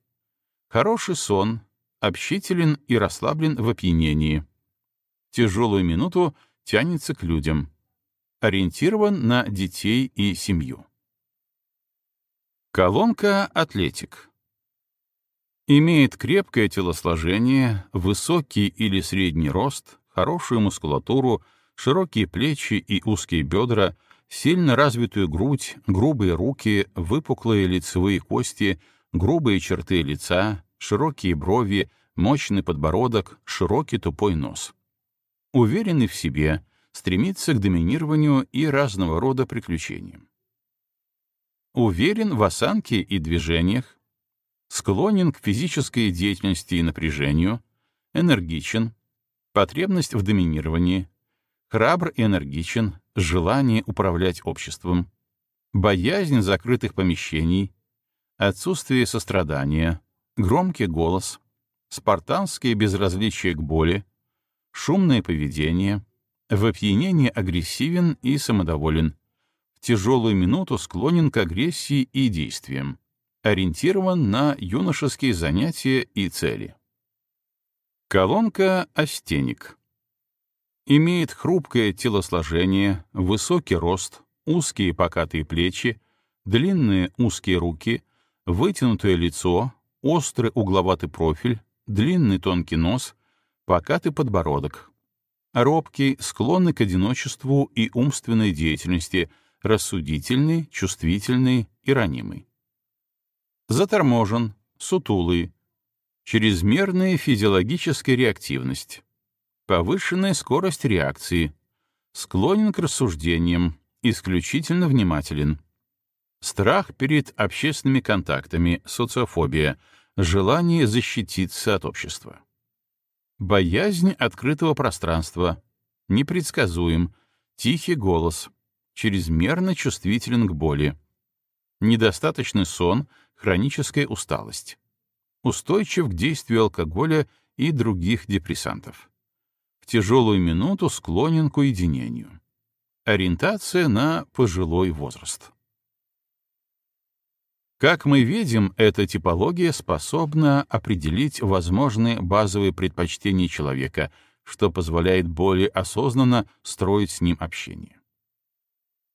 Хороший сон. Общителен и расслаблен в опьянении. Тяжелую минуту тянется к людям ориентирован на детей и семью. Колонка «Атлетик». Имеет крепкое телосложение, высокий или средний рост, хорошую мускулатуру, широкие плечи и узкие бедра, сильно развитую грудь, грубые руки, выпуклые лицевые кости, грубые черты лица, широкие брови, мощный подбородок, широкий тупой нос. Уверенный в себе, стремится к доминированию и разного рода приключениям. Уверен в осанке и движениях, склонен к физической деятельности и напряжению, энергичен, потребность в доминировании, храбр и энергичен, желание управлять обществом, боязнь закрытых помещений, отсутствие сострадания, громкий голос, спартанское безразличие к боли, шумное поведение — в опьянении агрессивен и самодоволен. В тяжелую минуту склонен к агрессии и действиям. Ориентирован на юношеские занятия и цели. Колонка «Остеник». Имеет хрупкое телосложение, высокий рост, узкие покатые плечи, длинные узкие руки, вытянутое лицо, острый угловатый профиль, длинный тонкий нос, покатый подбородок, робкий, склонный к одиночеству и умственной деятельности, рассудительный, чувствительный и ранимый. Заторможен, сутулый, чрезмерная физиологическая реактивность, повышенная скорость реакции, склонен к рассуждениям, исключительно внимателен. Страх перед общественными контактами, социофобия, желание защититься от общества. Боязнь открытого пространства, непредсказуем, тихий голос, чрезмерно чувствителен к боли, недостаточный сон, хроническая усталость, устойчив к действию алкоголя и других депрессантов. В тяжелую минуту склонен к уединению. Ориентация на пожилой возраст. Как мы видим, эта типология способна определить возможные базовые предпочтения человека, что позволяет более осознанно строить с ним общение.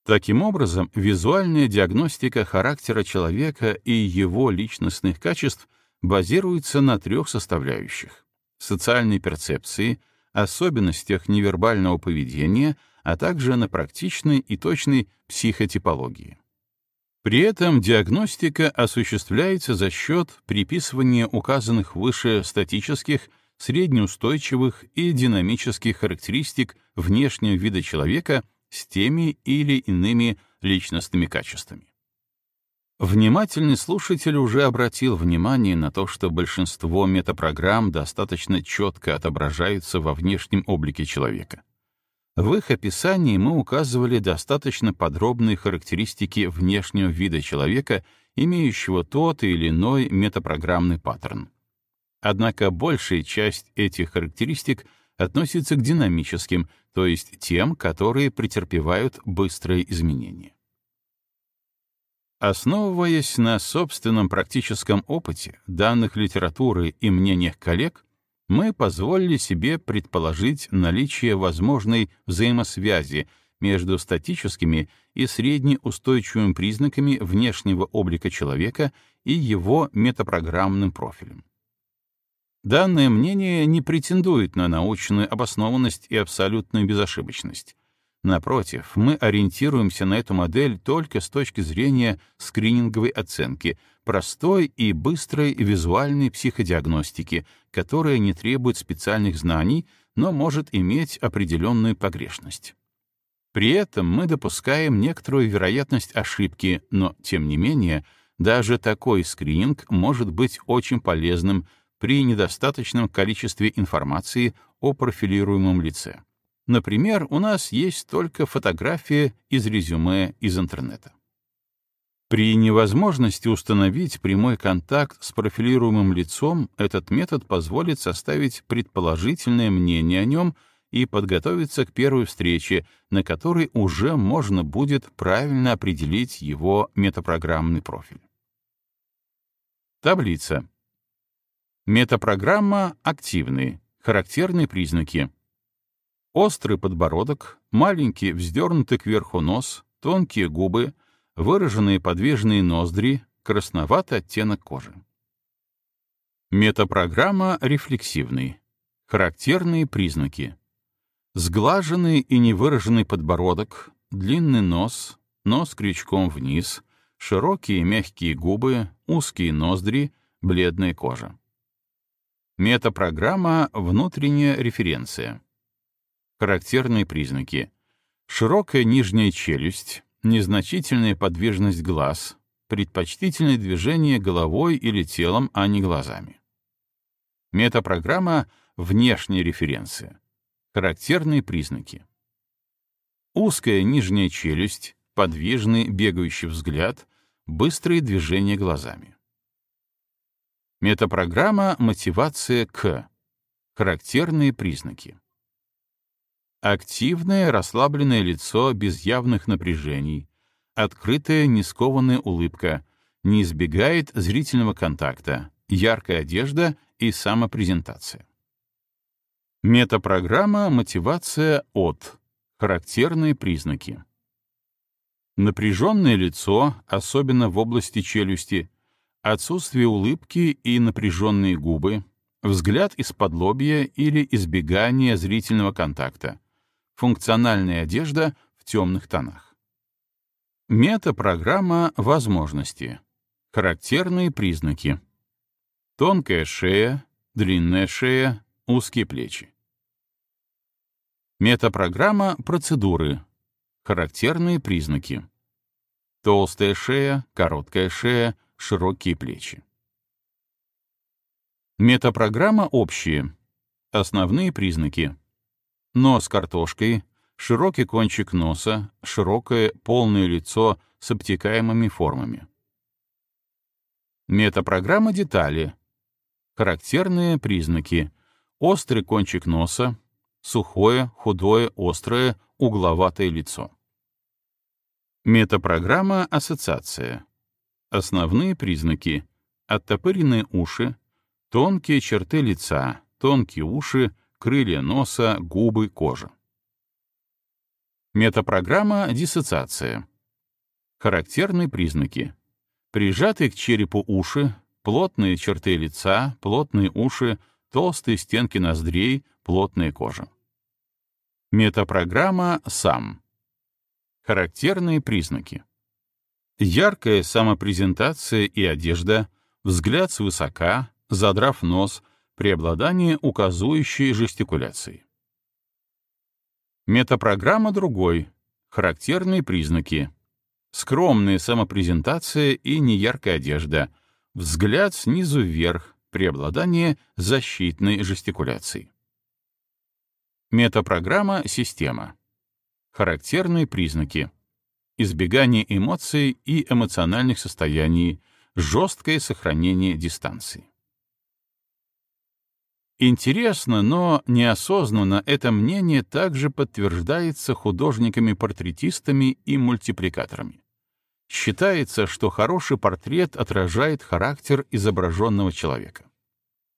Таким образом, визуальная диагностика характера человека и его личностных качеств базируется на трех составляющих — социальной перцепции, особенностях невербального поведения, а также на практичной и точной психотипологии. При этом диагностика осуществляется за счет приписывания указанных выше статических, среднеустойчивых и динамических характеристик внешнего вида человека с теми или иными личностными качествами. Внимательный слушатель уже обратил внимание на то, что большинство метапрограмм достаточно четко отображаются во внешнем облике человека. В их описании мы указывали достаточно подробные характеристики внешнего вида человека, имеющего тот или иной метапрограммный паттерн. Однако большая часть этих характеристик относится к динамическим, то есть тем, которые претерпевают быстрые изменения. Основываясь на собственном практическом опыте, данных литературы и мнениях коллег, мы позволили себе предположить наличие возможной взаимосвязи между статическими и среднеустойчивыми признаками внешнего облика человека и его метапрограммным профилем. Данное мнение не претендует на научную обоснованность и абсолютную безошибочность. Напротив, мы ориентируемся на эту модель только с точки зрения скрининговой оценки, простой и быстрой визуальной психодиагностики, которая не требует специальных знаний, но может иметь определенную погрешность. При этом мы допускаем некоторую вероятность ошибки, но, тем не менее, даже такой скрининг может быть очень полезным при недостаточном количестве информации о профилируемом лице. Например, у нас есть только фотография из резюме из интернета. При невозможности установить прямой контакт с профилируемым лицом этот метод позволит составить предположительное мнение о нем и подготовиться к первой встрече, на которой уже можно будет правильно определить его метапрограммный профиль. Таблица. Метапрограмма активные, характерные признаки. Острый подбородок, маленький вздернутый кверху нос, тонкие губы, выраженные подвижные ноздри, красноватый оттенок кожи. Метапрограмма рефлексивный. Характерные признаки. Сглаженный и невыраженный подбородок, длинный нос, нос крючком вниз, широкие мягкие губы, узкие ноздри, бледная кожа. Метапрограмма внутренняя референция. Характерные признаки. Широкая нижняя челюсть, незначительная подвижность глаз, предпочтительное движение головой или телом, а не глазами. Метапрограмма — внешняя референция. Характерные признаки. Узкая нижняя челюсть, подвижный бегающий взгляд, быстрые движения глазами. Метапрограмма «Мотивация к». Характерные признаки. Активное, расслабленное лицо без явных напряжений, открытая, нескованная улыбка, не избегает зрительного контакта, яркая одежда и самопрезентация. Метапрограмма «Мотивация от». Характерные признаки. Напряженное лицо, особенно в области челюсти, отсутствие улыбки и напряженные губы, взгляд из-под лобья или избегание зрительного контакта, Функциональная одежда в темных тонах. Метапрограмма возможности. Характерные признаки. Тонкая шея, длинная шея, узкие плечи. Метапрограмма процедуры. Характерные признаки. Толстая шея, короткая шея, широкие плечи. Метапрограмма общие. Основные признаки. Нос картошкой, широкий кончик носа, широкое полное лицо с обтекаемыми формами. Метапрограмма детали. Характерные признаки. Острый кончик носа, сухое, худое, острое, угловатое лицо. Метапрограмма ассоциация. Основные признаки. Оттопыренные уши, тонкие черты лица, тонкие уши, крылья носа, губы, кожа. Метапрограмма диссоциация. Характерные признаки. Прижатые к черепу уши, плотные черты лица, плотные уши, толстые стенки ноздрей, плотная кожа. Метапрограмма «Сам». Характерные признаки. Яркая самопрезентация и одежда, взгляд свысока, задрав нос, преобладание указующей жестикуляции. Метапрограмма другой. Характерные признаки. Скромная самопрезентация и неяркая одежда, взгляд снизу вверх, преобладание защитной жестикуляции. Метапрограмма «Система». Характерные признаки. Избегание эмоций и эмоциональных состояний, жесткое сохранение дистанции. Интересно, но неосознанно это мнение также подтверждается художниками-портретистами и мультипликаторами. Считается, что хороший портрет отражает характер изображенного человека.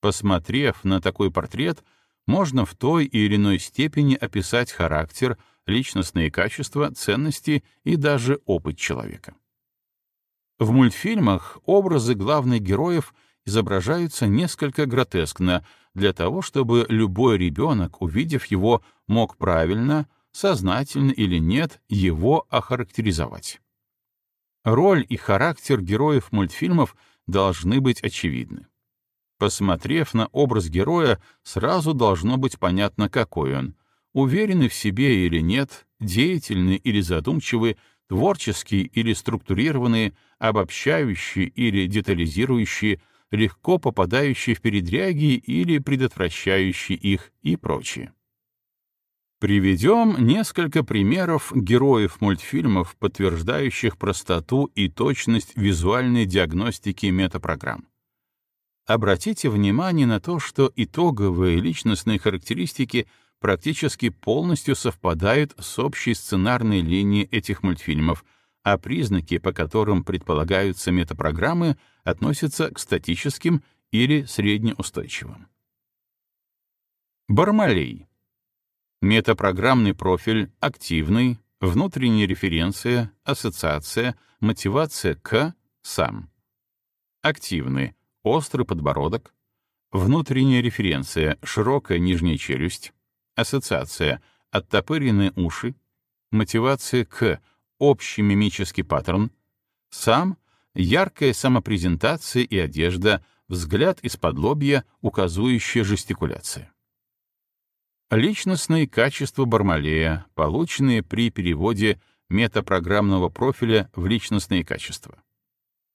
Посмотрев на такой портрет, можно в той или иной степени описать характер, личностные качества, ценности и даже опыт человека. В мультфильмах образы главных героев изображаются несколько гротескно для того, чтобы любой ребенок, увидев его, мог правильно, сознательно или нет, его охарактеризовать. Роль и характер героев мультфильмов должны быть очевидны. Посмотрев на образ героя, сразу должно быть понятно, какой он. Уверенный в себе или нет, деятельный или задумчивый, творческий или структурированный, обобщающий или детализирующий, легко попадающий в передряги или предотвращающий их и прочее. Приведем несколько примеров героев мультфильмов, подтверждающих простоту и точность визуальной диагностики метапрограмм. Обратите внимание на то, что итоговые личностные характеристики практически полностью совпадают с общей сценарной линией этих мультфильмов, а признаки, по которым предполагаются метапрограммы, относятся к статическим или среднеустойчивым. Бармалей — Метапрограммный профиль активный, внутренняя референция, ассоциация, мотивация к, сам. Активный, острый подбородок, внутренняя референция, широкая нижняя челюсть, ассоциация, оттопыренные уши, мотивация к, общий мимический паттерн, сам, яркая самопрезентация и одежда, взгляд из-под лобья, указывающая жестикуляция. Личностные качества Бармалея, полученные при переводе метапрограммного профиля в личностные качества.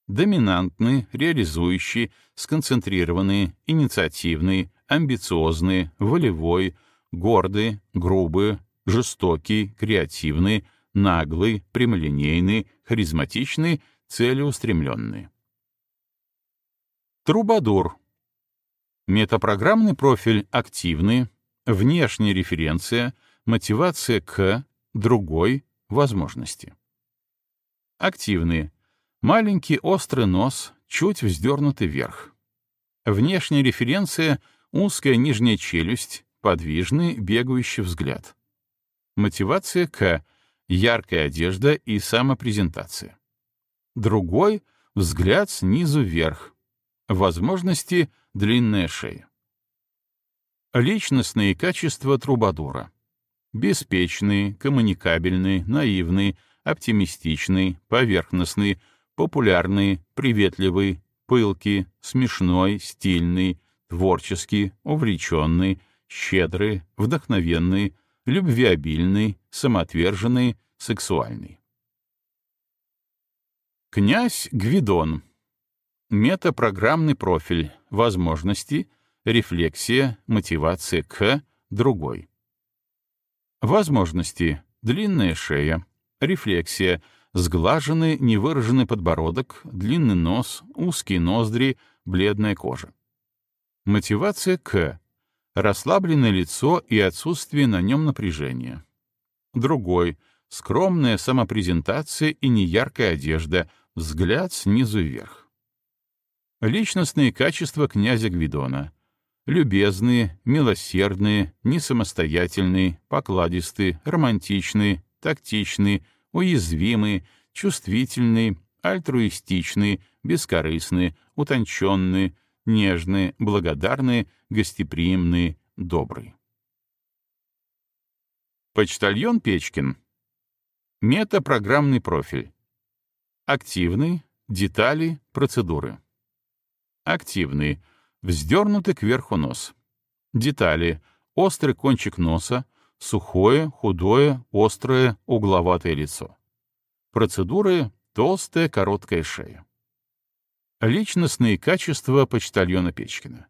Доминантный, реализующий, сконцентрированный, инициативный, амбициозный, волевой, гордый, грубый, жестокий, креативный, наглый, прямолинейный, харизматичный, целеустремленный. Трубадур. Метапрограммный профиль активный, внешняя референция, мотивация к другой возможности. Активные. Маленький острый нос, чуть вздернутый вверх. Внешняя референция — узкая нижняя челюсть, подвижный, бегающий взгляд. Мотивация к — яркая одежда и самопрезентация. Другой — взгляд снизу вверх. Возможности — длинная шея. Личностные качества трубадура. Беспечный, коммуникабельный, наивный, оптимистичный, поверхностный, популярный, приветливый, пылкий, смешной, стильный, творческий, увлеченный, щедрый, вдохновенный, любвеобильный, самоотверженный, сексуальный. Князь Гвидон. Метапрограммный профиль, возможности, рефлексия, мотивация к, другой. Возможности. Длинная шея, рефлексия, сглаженный невыраженный подбородок, длинный нос, узкие ноздри, бледная кожа. Мотивация к. Расслабленное лицо и отсутствие на нем напряжения. Другой. Скромная самопрезентация и неяркая одежда, взгляд снизу вверх. Личностные качества князя Гвидона. Любезные, милосердные, несамостоятельные, покладистые, романтичные, тактичные, уязвимые, чувствительные, альтруистичные, бескорыстные, утонченные, нежные, благодарные, гостеприимные, добрые. Почтальон Печкин. Метапрограммный профиль. Активный, детали, процедуры. Активный, вздернутый кверху нос. Детали, острый кончик носа, сухое, худое, острое, угловатое лицо. Процедуры — толстая, короткая шея. Личностные качества почтальона Печкина.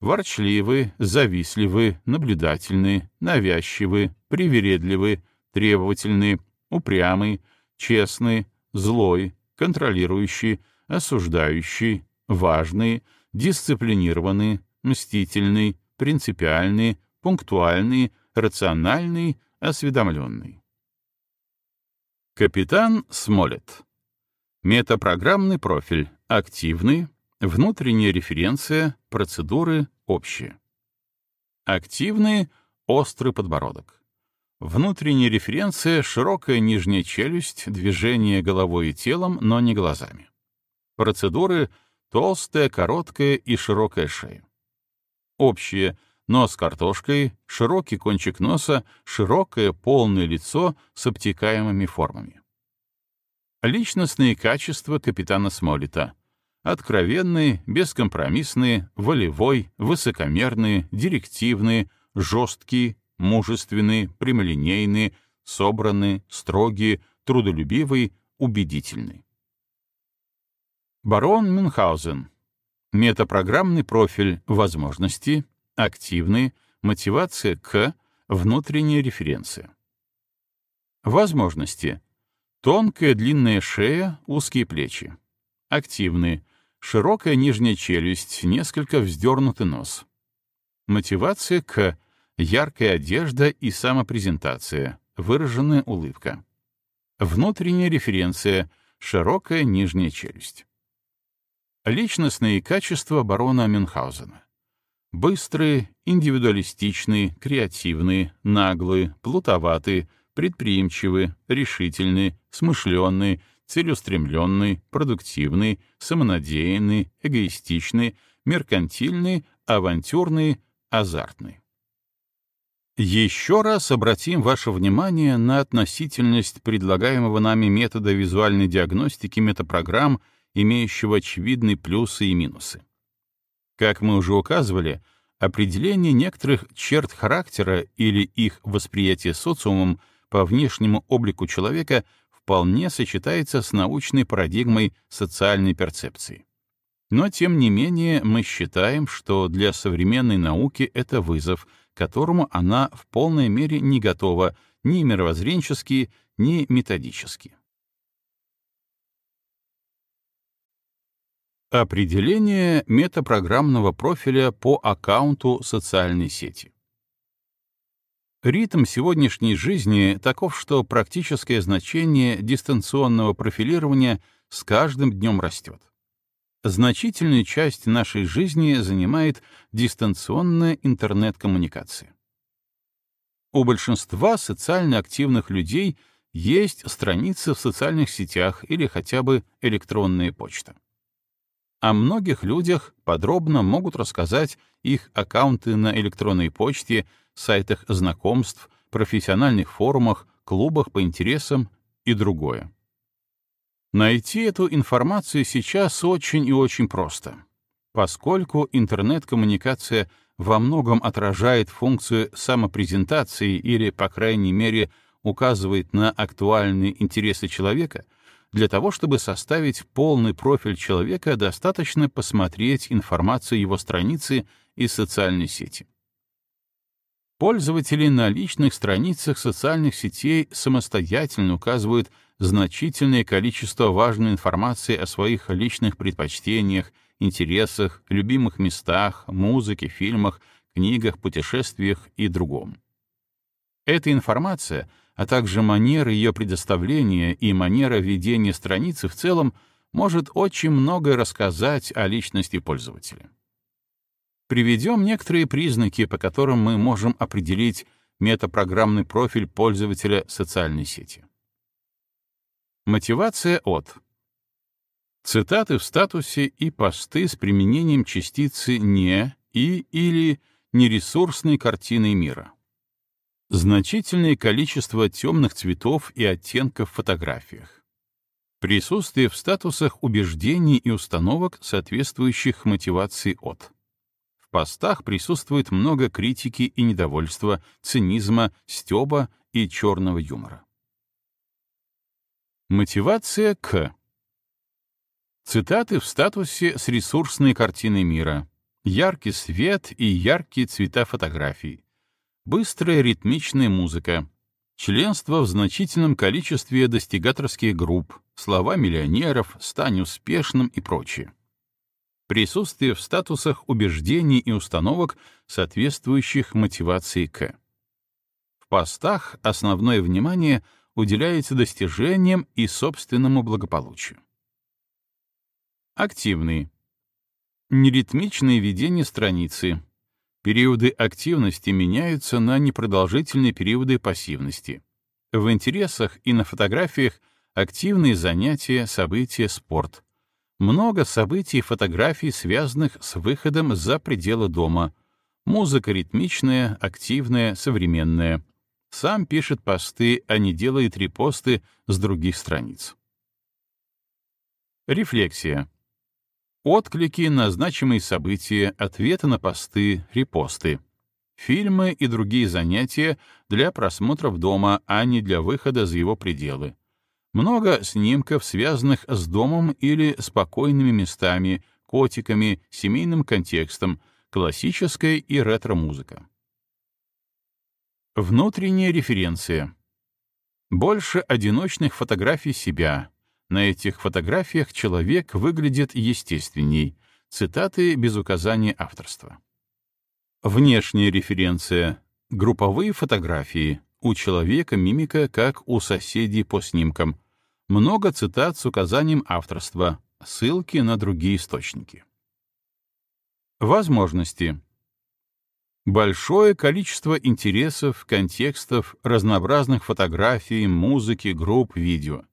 Ворчливы, завистливы, наблюдательны, навязчивы, привередливы, требовательны, упрямый, честный, злой, контролирующий, осуждающий, важный, дисциплинированный, мстительный, принципиальный, пунктуальный, рациональный, осведомленный. Капитан Смолет. Метапрограммный профиль. Активный. Внутренняя референция. Процедуры. Общие. Активный. Острый подбородок. Внутренняя референция — широкая нижняя челюсть, движение головой и телом, но не глазами. Процедуры — толстая, короткая и широкая шея. Общие Нос картошкой, широкий кончик носа, широкое полное лицо с обтекаемыми формами. Личностные качества капитана Смолита. Откровенный, бескомпромиссный, волевой, высокомерный, директивный, жесткий, мужественный, прямолинейный, собранный, строгий, трудолюбивый, убедительный. Барон Мюнхгаузен. Метапрограммный профиль возможности, активный, мотивация к, внутренняя референция. Возможности. Тонкая длинная шея, узкие плечи. Активный. Широкая нижняя челюсть, несколько вздернутый нос. Мотивация к. Яркая одежда и самопрезентация, выраженная улыбка. Внутренняя референция. Широкая нижняя челюсть. Личностные качества барона Мюнхгаузена. Быстрые, индивидуалистичные, креативные, наглые, плутоватые, предприимчивые, решительные, смышленные, целеустремленные, продуктивные, самонадеянные, эгоистичные, меркантильные, авантюрные, азартные. Еще раз обратим ваше внимание на относительность предлагаемого нами метода визуальной диагностики метапрограмм, имеющего очевидные плюсы и минусы. Как мы уже указывали, определение некоторых черт характера или их восприятие социумом по внешнему облику человека вполне сочетается с научной парадигмой социальной перцепции. Но, тем не менее, мы считаем, что для современной науки это вызов, которому она в полной мере не готова ни мировоззренчески, ни методически. Определение метапрограммного профиля по аккаунту социальной сети. Ритм сегодняшней жизни таков, что практическое значение дистанционного профилирования с каждым днем растет. Значительную часть нашей жизни занимает дистанционная интернет-коммуникация. У большинства социально активных людей есть страницы в социальных сетях или хотя бы электронная почта. О многих людях подробно могут рассказать их аккаунты на электронной почте, сайтах знакомств, профессиональных форумах, клубах по интересам и другое. Найти эту информацию сейчас очень и очень просто, поскольку интернет-коммуникация во многом отражает функцию самопрезентации или, по крайней мере, указывает на актуальные интересы человека, для того, чтобы составить полный профиль человека, достаточно посмотреть информацию его страницы и социальной сети. Пользователи на личных страницах социальных сетей самостоятельно указывают значительное количество важной информации о своих личных предпочтениях, интересах, любимых местах, музыке, фильмах, книгах, путешествиях и другом. Эта информация, а также манера ее предоставления и манера ведения страницы в целом может очень многое рассказать о личности пользователя. Приведем некоторые признаки, по которым мы можем определить метапрограммный профиль пользователя социальной сети. Мотивация от. Цитаты в статусе и посты с применением частицы «не» и или нересурсной картины мира. Значительное количество темных цветов и оттенков в фотографиях. Присутствие в статусах убеждений и установок, соответствующих мотивации от постах присутствует много критики и недовольства, цинизма, стёба и черного юмора. Мотивация к. Цитаты в статусе с ресурсной картиной мира. Яркий свет и яркие цвета фотографий. Быстрая ритмичная музыка. Членство в значительном количестве достигаторских групп, слова миллионеров, стань успешным и прочее присутствие в статусах убеждений и установок, соответствующих мотивации К. В постах основное внимание уделяется достижениям и собственному благополучию. Активный. Неритмичное ведение страницы. Периоды активности меняются на непродолжительные периоды пассивности. В интересах и на фотографиях активные занятия, события, спорт — много событий и фотографий, связанных с выходом за пределы дома. Музыка ритмичная, активная, современная. Сам пишет посты, а не делает репосты с других страниц. Рефлексия. Отклики на значимые события, ответы на посты, репосты. Фильмы и другие занятия для просмотров дома, а не для выхода за его пределы много снимков, связанных с домом или спокойными местами, котиками, семейным контекстом, классическая и ретро-музыка. Внутренняя референция. Больше одиночных фотографий себя. На этих фотографиях человек выглядит естественней. Цитаты без указания авторства. Внешняя референция. Групповые фотографии. У человека мимика, как у соседей по снимкам много цитат с указанием авторства, ссылки на другие источники. Возможности. Большое количество интересов, контекстов, разнообразных фотографий, музыки, групп, видео.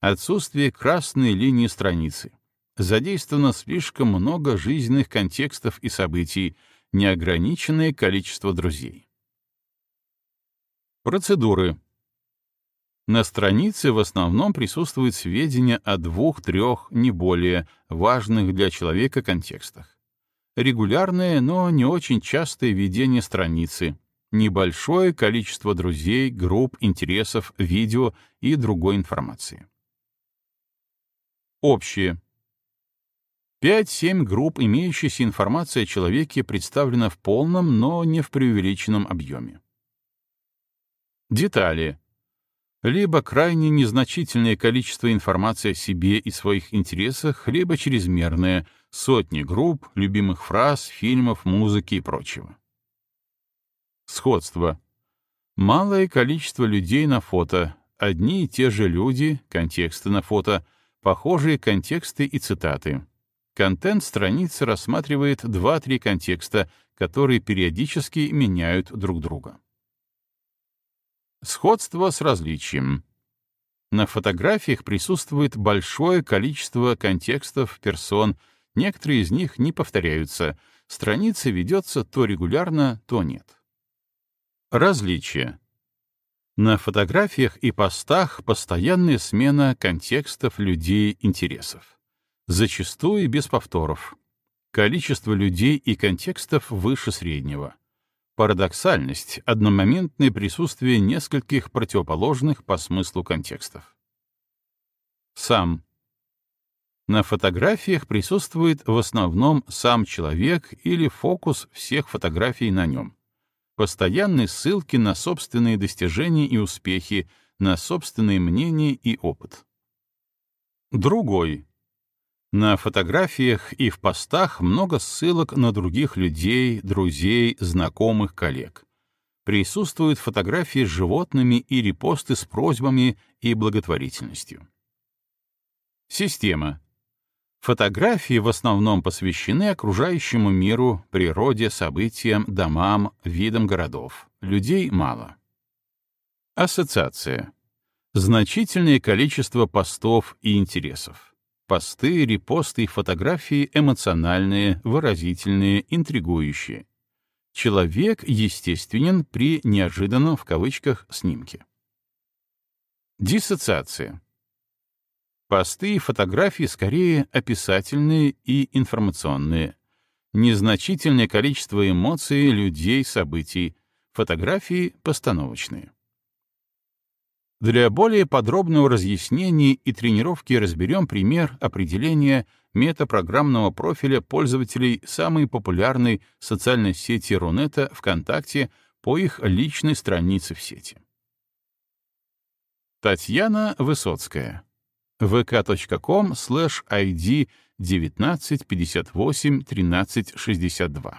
Отсутствие красной линии страницы. Задействовано слишком много жизненных контекстов и событий, неограниченное количество друзей. Процедуры. На странице в основном присутствуют сведения о двух-трех, не более, важных для человека контекстах. Регулярное, но не очень частое ведение страницы, небольшое количество друзей, групп, интересов, видео и другой информации. Общее. 5-7 групп имеющейся информации о человеке представлена в полном, но не в преувеличенном объеме. Детали либо крайне незначительное количество информации о себе и своих интересах, либо чрезмерное, сотни групп, любимых фраз, фильмов, музыки и прочего. Сходство. Малое количество людей на фото, одни и те же люди, контексты на фото, похожие контексты и цитаты. Контент страницы рассматривает 2-3 контекста, которые периодически меняют друг друга. Сходство с различием. На фотографиях присутствует большое количество контекстов, персон, некоторые из них не повторяются, страница ведется то регулярно, то нет. Различия. На фотографиях и постах постоянная смена контекстов людей, интересов. Зачастую без повторов. Количество людей и контекстов выше среднего. Парадоксальность — одномоментное присутствие нескольких противоположных по смыслу контекстов. Сам. На фотографиях присутствует в основном сам человек или фокус всех фотографий на нем. Постоянные ссылки на собственные достижения и успехи, на собственные мнения и опыт. Другой. На фотографиях и в постах много ссылок на других людей, друзей, знакомых, коллег. Присутствуют фотографии с животными и репосты с просьбами и благотворительностью. Система. Фотографии в основном посвящены окружающему миру, природе, событиям, домам, видам городов. Людей мало. Ассоциация. Значительное количество постов и интересов. Посты, репосты и фотографии эмоциональные, выразительные, интригующие. Человек естественен при неожиданном в кавычках снимке. Диссоциация. Посты и фотографии скорее описательные и информационные. Незначительное количество эмоций, людей, событий. Фотографии постановочные. Для более подробного разъяснения и тренировки разберем пример определения метапрограммного профиля пользователей самой популярной социальной сети Рунета ВКонтакте по их личной странице в сети. Татьяна Высоцкая. vk.com slash id 19581362.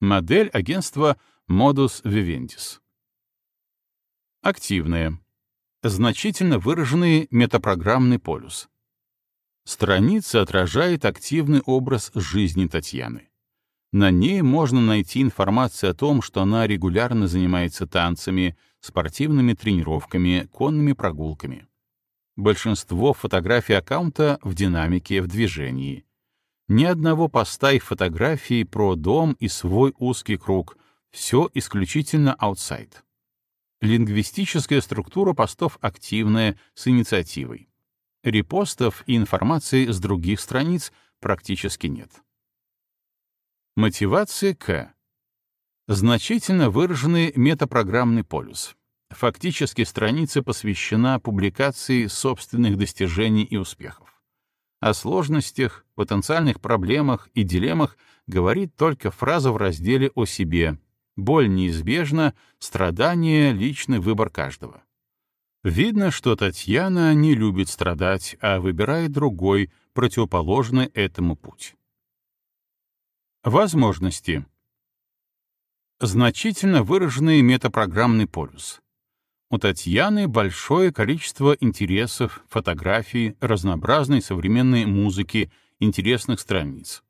Модель агентства Modus Vivendis. Активная значительно выраженный метапрограммный полюс. Страница отражает активный образ жизни Татьяны. На ней можно найти информацию о том, что она регулярно занимается танцами, спортивными тренировками, конными прогулками. Большинство фотографий аккаунта в динамике, в движении. Ни одного поста и фотографии про дом и свой узкий круг. Все исключительно аутсайд. Лингвистическая структура постов активная, с инициативой. Репостов и информации с других страниц практически нет. Мотивация К. Значительно выраженный метапрограммный полюс. Фактически страница посвящена публикации собственных достижений и успехов. О сложностях, потенциальных проблемах и дилеммах говорит только фраза в разделе о себе, Боль неизбежна, страдание — личный выбор каждого. Видно, что Татьяна не любит страдать, а выбирает другой, противоположный этому путь. Возможности. Значительно выраженный метапрограммный полюс. У Татьяны большое количество интересов, фотографий, разнообразной современной музыки, интересных страниц.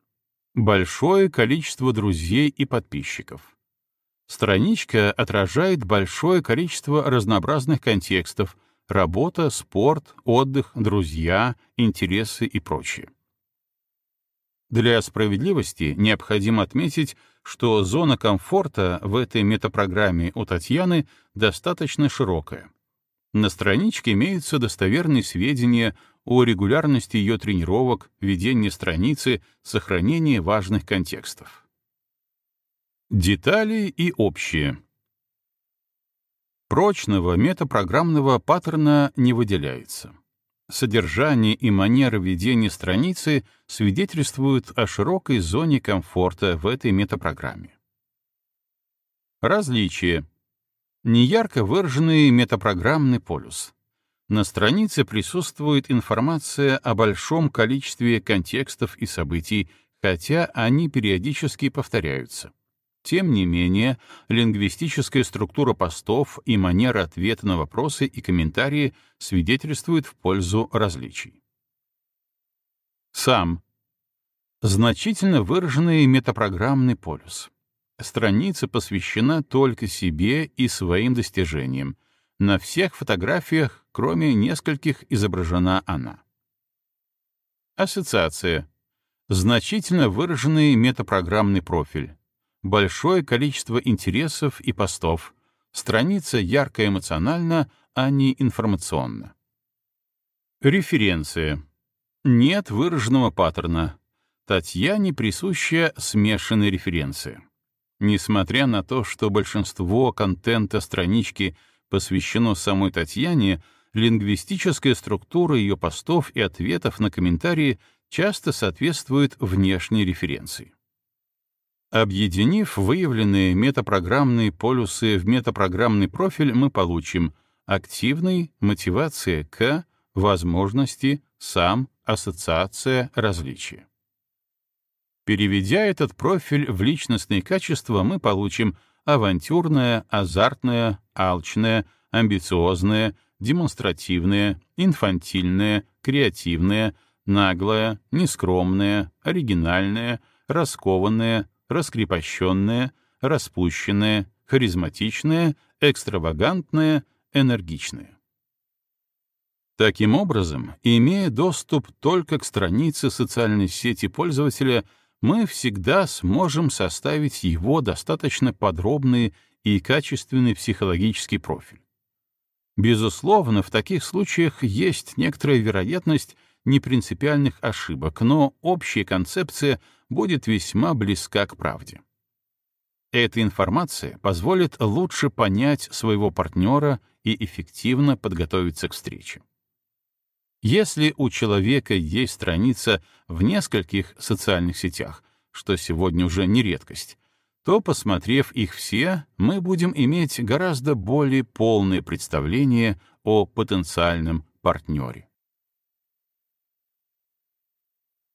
Большое количество друзей и подписчиков. Страничка отражает большое количество разнообразных контекстов — работа, спорт, отдых, друзья, интересы и прочее. Для справедливости необходимо отметить, что зона комфорта в этой метапрограмме у Татьяны достаточно широкая. На страничке имеются достоверные сведения о регулярности ее тренировок, ведении страницы, сохранении важных контекстов. Детали и общие. Прочного метапрограммного паттерна не выделяется. Содержание и манера ведения страницы свидетельствуют о широкой зоне комфорта в этой метапрограмме. Различие. Неярко выраженный метапрограммный полюс. На странице присутствует информация о большом количестве контекстов и событий, хотя они периодически повторяются. Тем не менее, лингвистическая структура постов и манера ответа на вопросы и комментарии свидетельствуют в пользу различий. Сам. Значительно выраженный метапрограммный полюс. Страница посвящена только себе и своим достижениям. На всех фотографиях, кроме нескольких, изображена она. Ассоциация. Значительно выраженный метапрограммный профиль большое количество интересов и постов, страница ярко эмоциональна, а не информационна. Референция. Нет выраженного паттерна. Татьяне присуща смешанная референция. Несмотря на то, что большинство контента странички посвящено самой Татьяне, лингвистическая структура ее постов и ответов на комментарии часто соответствует внешней референции. Объединив выявленные метапрограммные полюсы в метапрограммный профиль, мы получим активный, мотивация к, возможности, сам, ассоциация, различия. Переведя этот профиль в личностные качества, мы получим авантюрное, азартное, алчное, амбициозное, демонстративное, инфантильное, креативное, наглое, нескромное, оригинальное, раскованное, раскрепощенное, распущенное, харизматичное, экстравагантное, энергичное. Таким образом, имея доступ только к странице социальной сети пользователя, мы всегда сможем составить его достаточно подробный и качественный психологический профиль. Безусловно, в таких случаях есть некоторая вероятность непринципиальных ошибок, но общая концепция будет весьма близка к правде. Эта информация позволит лучше понять своего партнера и эффективно подготовиться к встрече. Если у человека есть страница в нескольких социальных сетях, что сегодня уже не редкость, то, посмотрев их все, мы будем иметь гораздо более полное представление о потенциальном партнере.